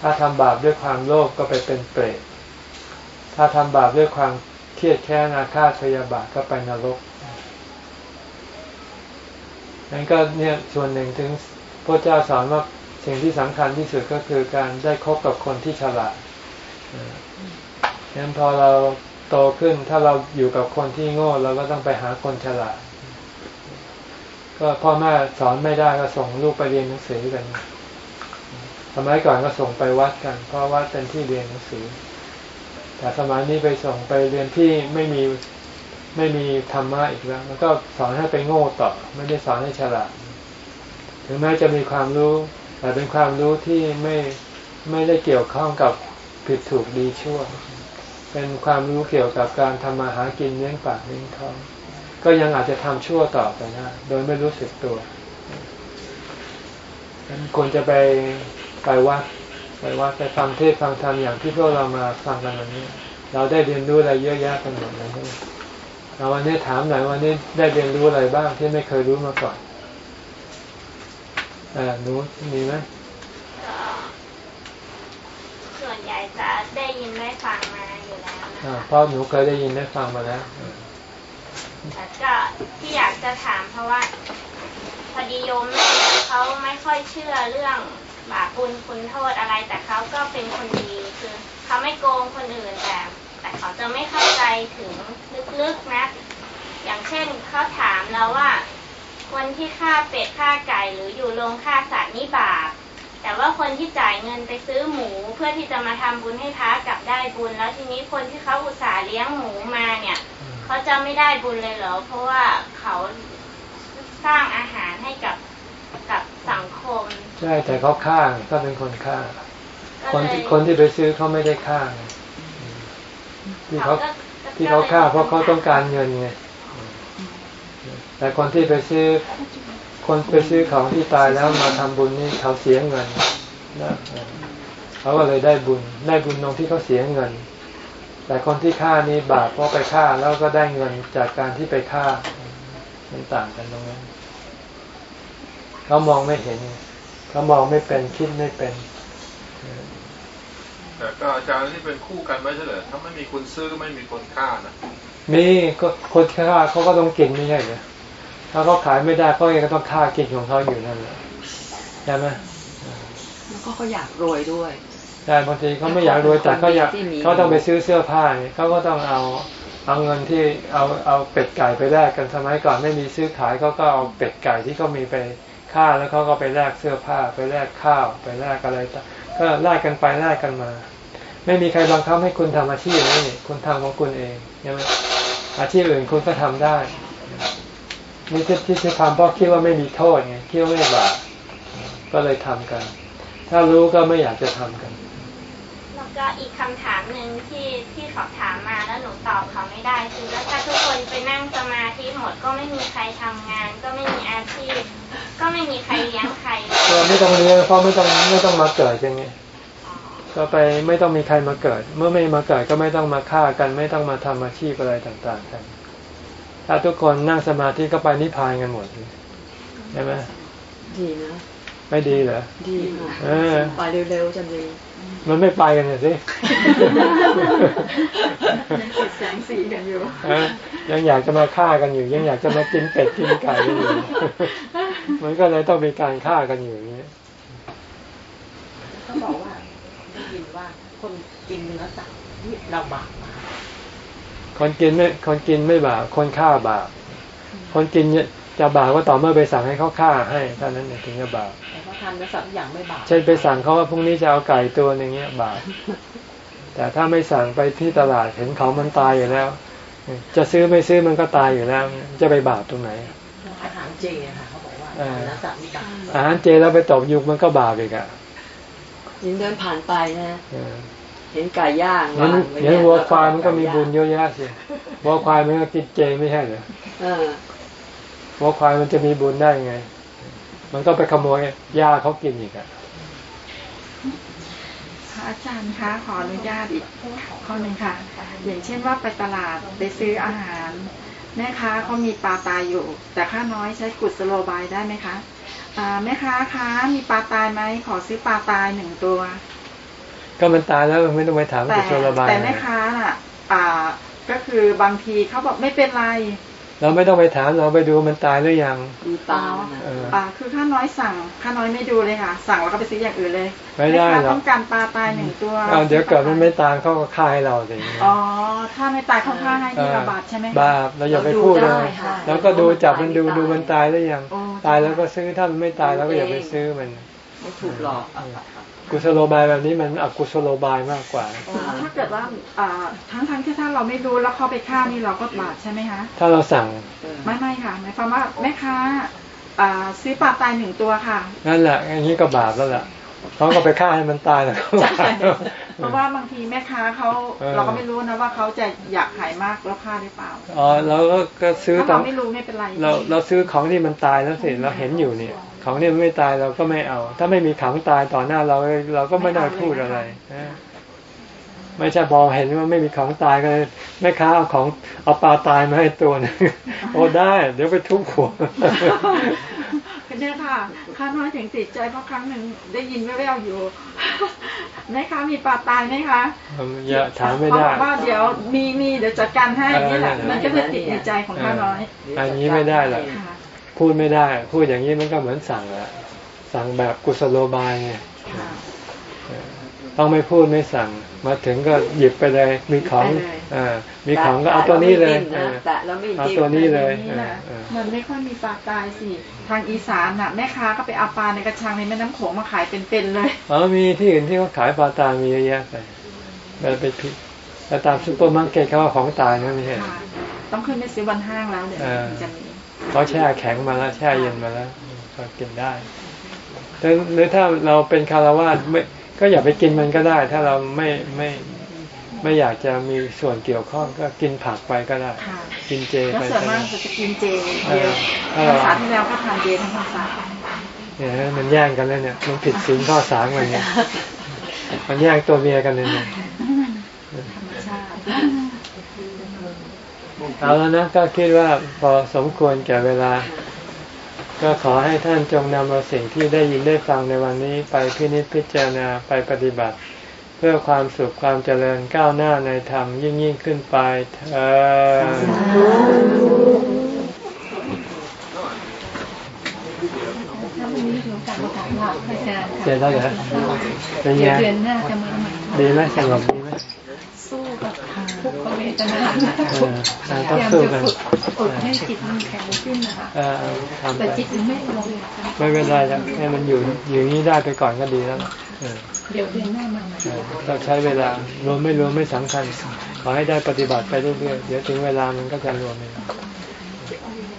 S1: ถ้าทำบาปด้วยความโลภก็ไปเป็นเปรต ถ้าทำบาปด้วยความเครียดแค้นอาฆาตพยาบาทก็ไปนรก นั่นก็เนี่ยส่วนหนึ่งถึงพระเจ้าสอนว่าสิ่งที่สำคัญที่สุดก็คือการได้คบกับคนที่ฉลาดงั้นพอเราโตขึ้นถ้าเราอยู่กับคนที่โง่เราก็ต้องไปหาคนฉลาด ก็พ่อแม่สอนไม่ได้ก็ส่งลูกไปเรียนหนังสือกันสมัยก่อนก็ส่งไปวัดกัน เพราะวัดเป็นที่เรียนหนังสือ แต่สมัยนี้ไปส่งไปเรียนที่ไม่มี ไม่มีธรรมะอีกแล้ว มันก็สอนให้ไปโง่ต่อ ไม่ได้สอนให้ฉลาด ถึงแม้จะมีความรู้ แต่เป็นความรู้ที่ไม่ไม่ได้เกี่ยวข้องกับผิดถูกดีชั่ว เป็นความรู้เกี่ยวกับการทำมาหากินเลี้ยงปากเลี้ยงท้อง ก็ยังอาจจะทำชั่วต่อไปนะโดยไม่รู้สึกตัวนั้นควรจะไปไปวัดไปวัดไปฟังเทศฟังธรรมอย่างที่พวกเรามาฟังกันวันนี้ เราได้เรียนรู้อะไรเยอะแยะกันหมดเลย เราวันนี้ถามหน่อยวันนี้ได้เรียนรู้อะไรบ้างที่ไม่เคยรู้มาก่อนอ่ารู้มีไหม
S9: ส่วนใหญ่จะได้ยินได้ฟังมาอยู่แล้วนะ
S1: เพราะหนูเคยได้ยินได้ฟังมาแล้ว
S9: แต่ก็ที่อยากจะถามเพราะว่าพอดีโยมเขาไม่ค่อยเชื่อเรื่องบาปบุญคุณโทษอะไร แต่เขาก็เป็นคนดีคือเขาไม่โกงคนอื่นแต่ แต่เขาจะไม่เข้าใจถึงลึกๆนะ อย่างเช่นเขาถามเราว่า คนที่ฆ่าเป็ดฆ่าไก่หรืออยู่โรงฆ่าสัตว์นี่บาป แต่ว่าคนที่จ่ายเงินไปซื้อหมูเพื่อที่จะมาทำบุญให้พระกลับได้บุญ แล้วทีนี้คนที่เขาอุตส่าห์เลี้ยงหมูมาเนี่ยเขาจะไม่ได้บุญเลยเหรอ เพราะว่าเขาสร้างอาหารให้กับกับสังคม
S1: ใช่แต่เขาฆ่าก็เป็นคนฆ่า คนที่คนที่ไปซื้อเขาไม่ได้ฆ่า ที่เขาที่เขาฆ่าเพราะเขาต้องการเงินไงแต่คนที่ไปซื้อ คนไปซื้อของที่ตายแล้วมาทำบุญนี่เขาเสียเงินนะเขาก็เลยได้บุญ ได้บุญตรงที่เขาเสียเงิน แต่คนที่ฆ่านี่บาปเพราะไปฆ่าแล้วก็ได้เงินจากการที่ไปฆ่ามันต่างกันตรงนั้นเขามองไม่เห็น เขามองไม่เป็นคิดไม่เป็น
S4: แต่ก็อาจารย์ที่เป็นคู่กันไม่ใช่เหรอถ้าไม่มีคนซื้อไม่มีคนฆ่านะ
S1: มีก็คนฆ่าเขาก็ต้องกินไม่ใช่เหรอถ้าเขาขายไม่ได้เขาเองก็ต้องฆ่ากินของเขาอยู่นั่นแหละใช่ไหม
S2: แล้วก็เขาอยากรวยด้วย
S1: ใช่บางทีเขาไม่อยากรวยแต่เขาอยากเขาต้องไปซื้อเสื้อผ้าเนี่ยเขาก็ต้องเอาเอาเงินที่เอาเอาเป็ดไก่ไปแลกกันสมัยก่อนไม่มีซื้อขายเขาก็เอาเป็ดไก่ที่เขามีไปฆ่าแล้วเขาก็ไปแลกเสื้อผ้า ไปแลกข้าว ไปแลกอะไรก็แลกกันไปแลกกันมา ไม่มีใครบังคับให้คุณทำอาชีพนี้คุณทำของคุณเองใช่ไหมอาชีพอื่นคุณก็ทำได้นี่ที่ที่ทำเพราะคิดว่าไม่มีโทษไงคิดว่าไม่บาปก็เลยทำกัน ถ้ารู้ก็ไม่อยากจะทำกัน
S9: แล้วก็อีกคำถามหนึ่งที่ที่เขาถามมาแล้วหนูตอบเขาไม่ได้คือแล้วถ้าทุกคนไปนั่งสมาธิหมดก็ไม่มีใครทำงาน ก็ไม่มีอาชีพ ก็ไม่มีใครเลี้ยงใครก็
S1: ไม่ต้องเลี้ยงเพราะไม่ต้องไม่ต้องมาเกิดอย่างนี้ ก็ไปไม่ต้องมีใครมาเกิด เมื่อไม่มาเกิดก็ไม่ต้องมาฆ่ากัน ไม่ต้องมาทำอาชีพอะไรต่างๆกัน ถ้าทุกคนนั่งสมาธิก็ไปนิพพานกันหมดใช่ไหม
S2: ดีนะ
S1: ไม่ดีเหรอ
S2: ดีไปเร็วๆจะดี
S1: มันไม่ไปกันเลยสิ
S2: ยังแสงสีกันอยู่
S1: ยังอยากจะมาฆ่ากันอยู่ ยังอยากจะมากินเป็ดกินไก่กันอยู่ มันก็เลยต้องมีการฆ่ากันอยู่อย่างนี้
S3: เขาบอกว่าได้ยินว่า คนกินเนื้อสัตว์นี่เราบาป
S1: คนกินไม่คนกินไม่บาปคนฆ่าบาปคนกินจะบาปก็ต่อเมื่อไปสั่งให้เขาฆ่าให้เท่านั้นเองถึงจะบาป
S3: แต่เขาทำแล้วสักอย่างไม่บาป
S1: เช่นไปสั่งเขาว่าพรุ่งนี้จะเอาไก่ตัวนึงเงี้ยบาปแต่ถ้าไม่สั่งไปที่ตลาดเห็นเขามันตายอยู่แล้ว จะซื้อไม่ซื้อมันก็ตายอยู่แล้ว จะไปบาปตรงไหน
S3: อาหารเจค่ะเขาบอกว่าอาหารสัตว์มีบาป
S1: อาหารเจแล้วไปตบยุกมันก็บาปอีกอะ
S2: ยิงเดินผ่านไปนะ เห็นไก่ย่าง
S1: เห็นวัวควายมันก็มีบุญเยอะแยะสิวัวควายมันก็กินเจไม่ใช่เหรอวัวควายมันจะมีบุญได้ไง มันก็ไปขโมยหญ้าเขากินอีกอะ
S6: พระอาจารย์คะขออนุญาตอีกข้อหนึ่งค่ะ อย่างเช่นว่าไปตลาดไปซื้ออาหารแม่ค้าเขามีปลาตายอยู่ แต่ค่าน้อยใช้กุศโลบายได้ไหมคะแม่ค้าคะมีปลาตายไหมขอซื้อปลาตายหนึ่งตัว
S1: ก็มันตายแล้วไม่ต้องไปถามกุศโลบาย
S6: แต่แม่ค้าน่ะอ่าก็คือบางทีเขาบอกไม่เป็นไร
S1: เราไม่ต้องไปถามเราไปดูมันตายหรือยัง
S2: ดูตา
S6: อ่าคือข้าน้อยสั่งข้าน้อยไม่ดูเลยค่ะ สั่งแล้วก็ไปซื้ออย่างอื่นเลย
S1: ไม่ได้หรอก
S6: ต้องการปลาตายหนึ่งตัว
S1: เดี๋ยวเกิดมันไม่ตายเขาก็ฆ่าให้เราสิ
S6: อ๋อถ้าไม่ตายเขาฆ่าให้ที่ระบาดใช่ไหม
S1: บาปเราอย่าไปพูดเลยแล้วก็ดูจับมันดูดูมันตายหรือยัง ตายแล้วก็ซื้อถ้ามันไม่ตายแล้วก็อย่าไปซื้อมัน
S2: ไม่ถูกหลอก
S1: กุศโลบายแบบนี้มันอกุศโลบายมากกว่า
S6: ถ้าเกิดว่าทั้งทั้งที่ถ้าเราไม่รู้แล้วเข้าไปฆ่านี่เราก็บาปใช่ไหมคะ
S1: ถ้าเราสั่ง
S6: ไม่ไม่ค่ะหมายความว่าแม่ค้าซื้อปลาตายหนึ่งตัวค่ะ
S1: นั่นแหละอย่างนี้ก็บาปแล้วแหละเขาก็ไปฆ่าให้มันตายแล้ว
S6: เพราะว่าบางทีแม่ค้าเขาเราก็ไม่รู้นะว่าเขาจะอยากขายมากแล้วฆ่าหรือเปล่า
S1: อ๋อเราก็ซื้อ
S6: ตามไม่รู้ไม่เป็นไร
S1: เราเราซื้อของที่มันตายแล้วสิเราเห็นอยู่เนี่ย ของนี่ไม่ตายเราก็ไม่เอา ถ้าไม่มีขังตายต่อหน้าเราเราก็ไม่ได้พูดอะไรไม่ใช่พอเห็นว่าไม่มีของตายก็แม่ค้าเอาของเอาปลาตายมาให้ตัวนึงโอ้ได้ เดี๋ยวไปทุบหัว
S6: ย
S10: เนี่ยค่ะข้าน้อยถึงติดใจเพราะครั้งหนึ่งได้ยินแว่วๆอยู่ไหมคะมีปลาตายไหมคะ
S1: อย่าถามไม่
S10: เขา
S1: ได้
S10: บอกว่าเดี๋ยวมีมีเดี๋ยวจัดการให้นี่แหละ
S1: เออ
S10: มันก็เลยติดในใจของข้าน้อย
S1: อันนี้ไม่ได้หรอก
S10: ค่ะ
S1: พูดไม่ได้ พูดอย่างนี้มันก็เหมือนสั่งละสั่งแบบกุศโลบายไง
S10: ค่ะ
S1: เออต้องไม่พูดไม่สั่ง มาถึงก็หยิบไปเลย มีของ
S2: ไปเลย
S1: อ่ามีของก็เอาตัวนี้เลย
S2: แตะแล้วไม่ดิ้นนะ
S1: เอาตัวนี้เลย
S10: นี่
S1: เอ
S10: แห
S1: อ
S10: ละ
S1: เออ
S10: มันไม่ค่อยมีปลาตายสิ ทางอีสานน่ะแม่ค้าก็ไปเอาปลาในกระชังในแม่น้ำโขงมาขายเป็นๆเลย
S1: อ๋อมีที่อื่นที่เขาขายปลาตายมีเยอะแยะไปไปไปพิไปตามซุปเปอร์มาร์เก็ตเขาเอาของตายนะไม่ใช่
S10: ค่ะต้องขึ้นไปซื้อบนห้างแล้วเดี๋ยว
S1: เออ
S10: ถึงจะมี
S1: เขาแช่แข็งมาแล้วแช่เย็นมาแล้วก็กินได้แต่หรือถ้าเราเป็นคารวาสไม่ก็อย่าไปกินมันก็ได้ ถ้าเราไม่ไม่ไม่อยากจะมีส่วนเกี่ยวข้องก็กินผักไปก็ได้
S10: ค่ะ
S1: กินเจ
S10: แล้ว
S1: ไป
S10: ส่วน
S1: ก็
S10: มา
S1: ได้
S10: กจะกินเจ
S1: เอ
S10: เย
S1: อ
S10: อะ
S1: ถ้า
S10: ภา
S1: เรา
S10: ษาที่แล้วก็ทานเจทั้งภาษา
S1: เนี่ยมันแย่งกันแล้วเนี่ย มันผิดศีลข้อสามกันเนี่ยมันแย่งตัวเมียกันเลยเนี่ย
S10: ธรรมชาติ
S1: เอาแล้วนะก็คิดว่าพอสมควรแก่เวลา ก็ขอให้ท่านจงนำเอาสิ่งที่ได้ยินได้ฟังในวันนี้ไปพินิจพิจารณาไปปฏิบัติ เพื่อความสุขความเจริญก้าวหน้าในธรรมยิ่งยิ่งขึ้นไปเออ
S11: ถ้าวันนี้หลวงตาขอลาพระอาจารย์ค่ะ
S1: เสร็จแล้วเหรอเป็นไง
S11: เดี๋ยวเดือนหน้าจะมาใหม่
S1: ดีไหมสงบดีไหม
S11: สู้กับ ทุกขเวทนา
S1: เอออ่าต้องสู้กัน
S11: พยายามจะฝึกอดให้จิตมันแข็งขึ้นนะคะแต่จิตมันไม่ลง
S1: ไม่เป็นไรแล้วให้มันอยู่อย่างนี้ได้ไปก่อนก็ดีแล้ว
S11: เดี๋ยวเดือนหน้ามาใหม่
S1: เออเราใช้เวลารวมไม่รวมไม่สำคัญขอให้ได้ปฏิบัติไปเรื่อยๆเดี๋ยวถึงเวลามันก็จะรวมเอง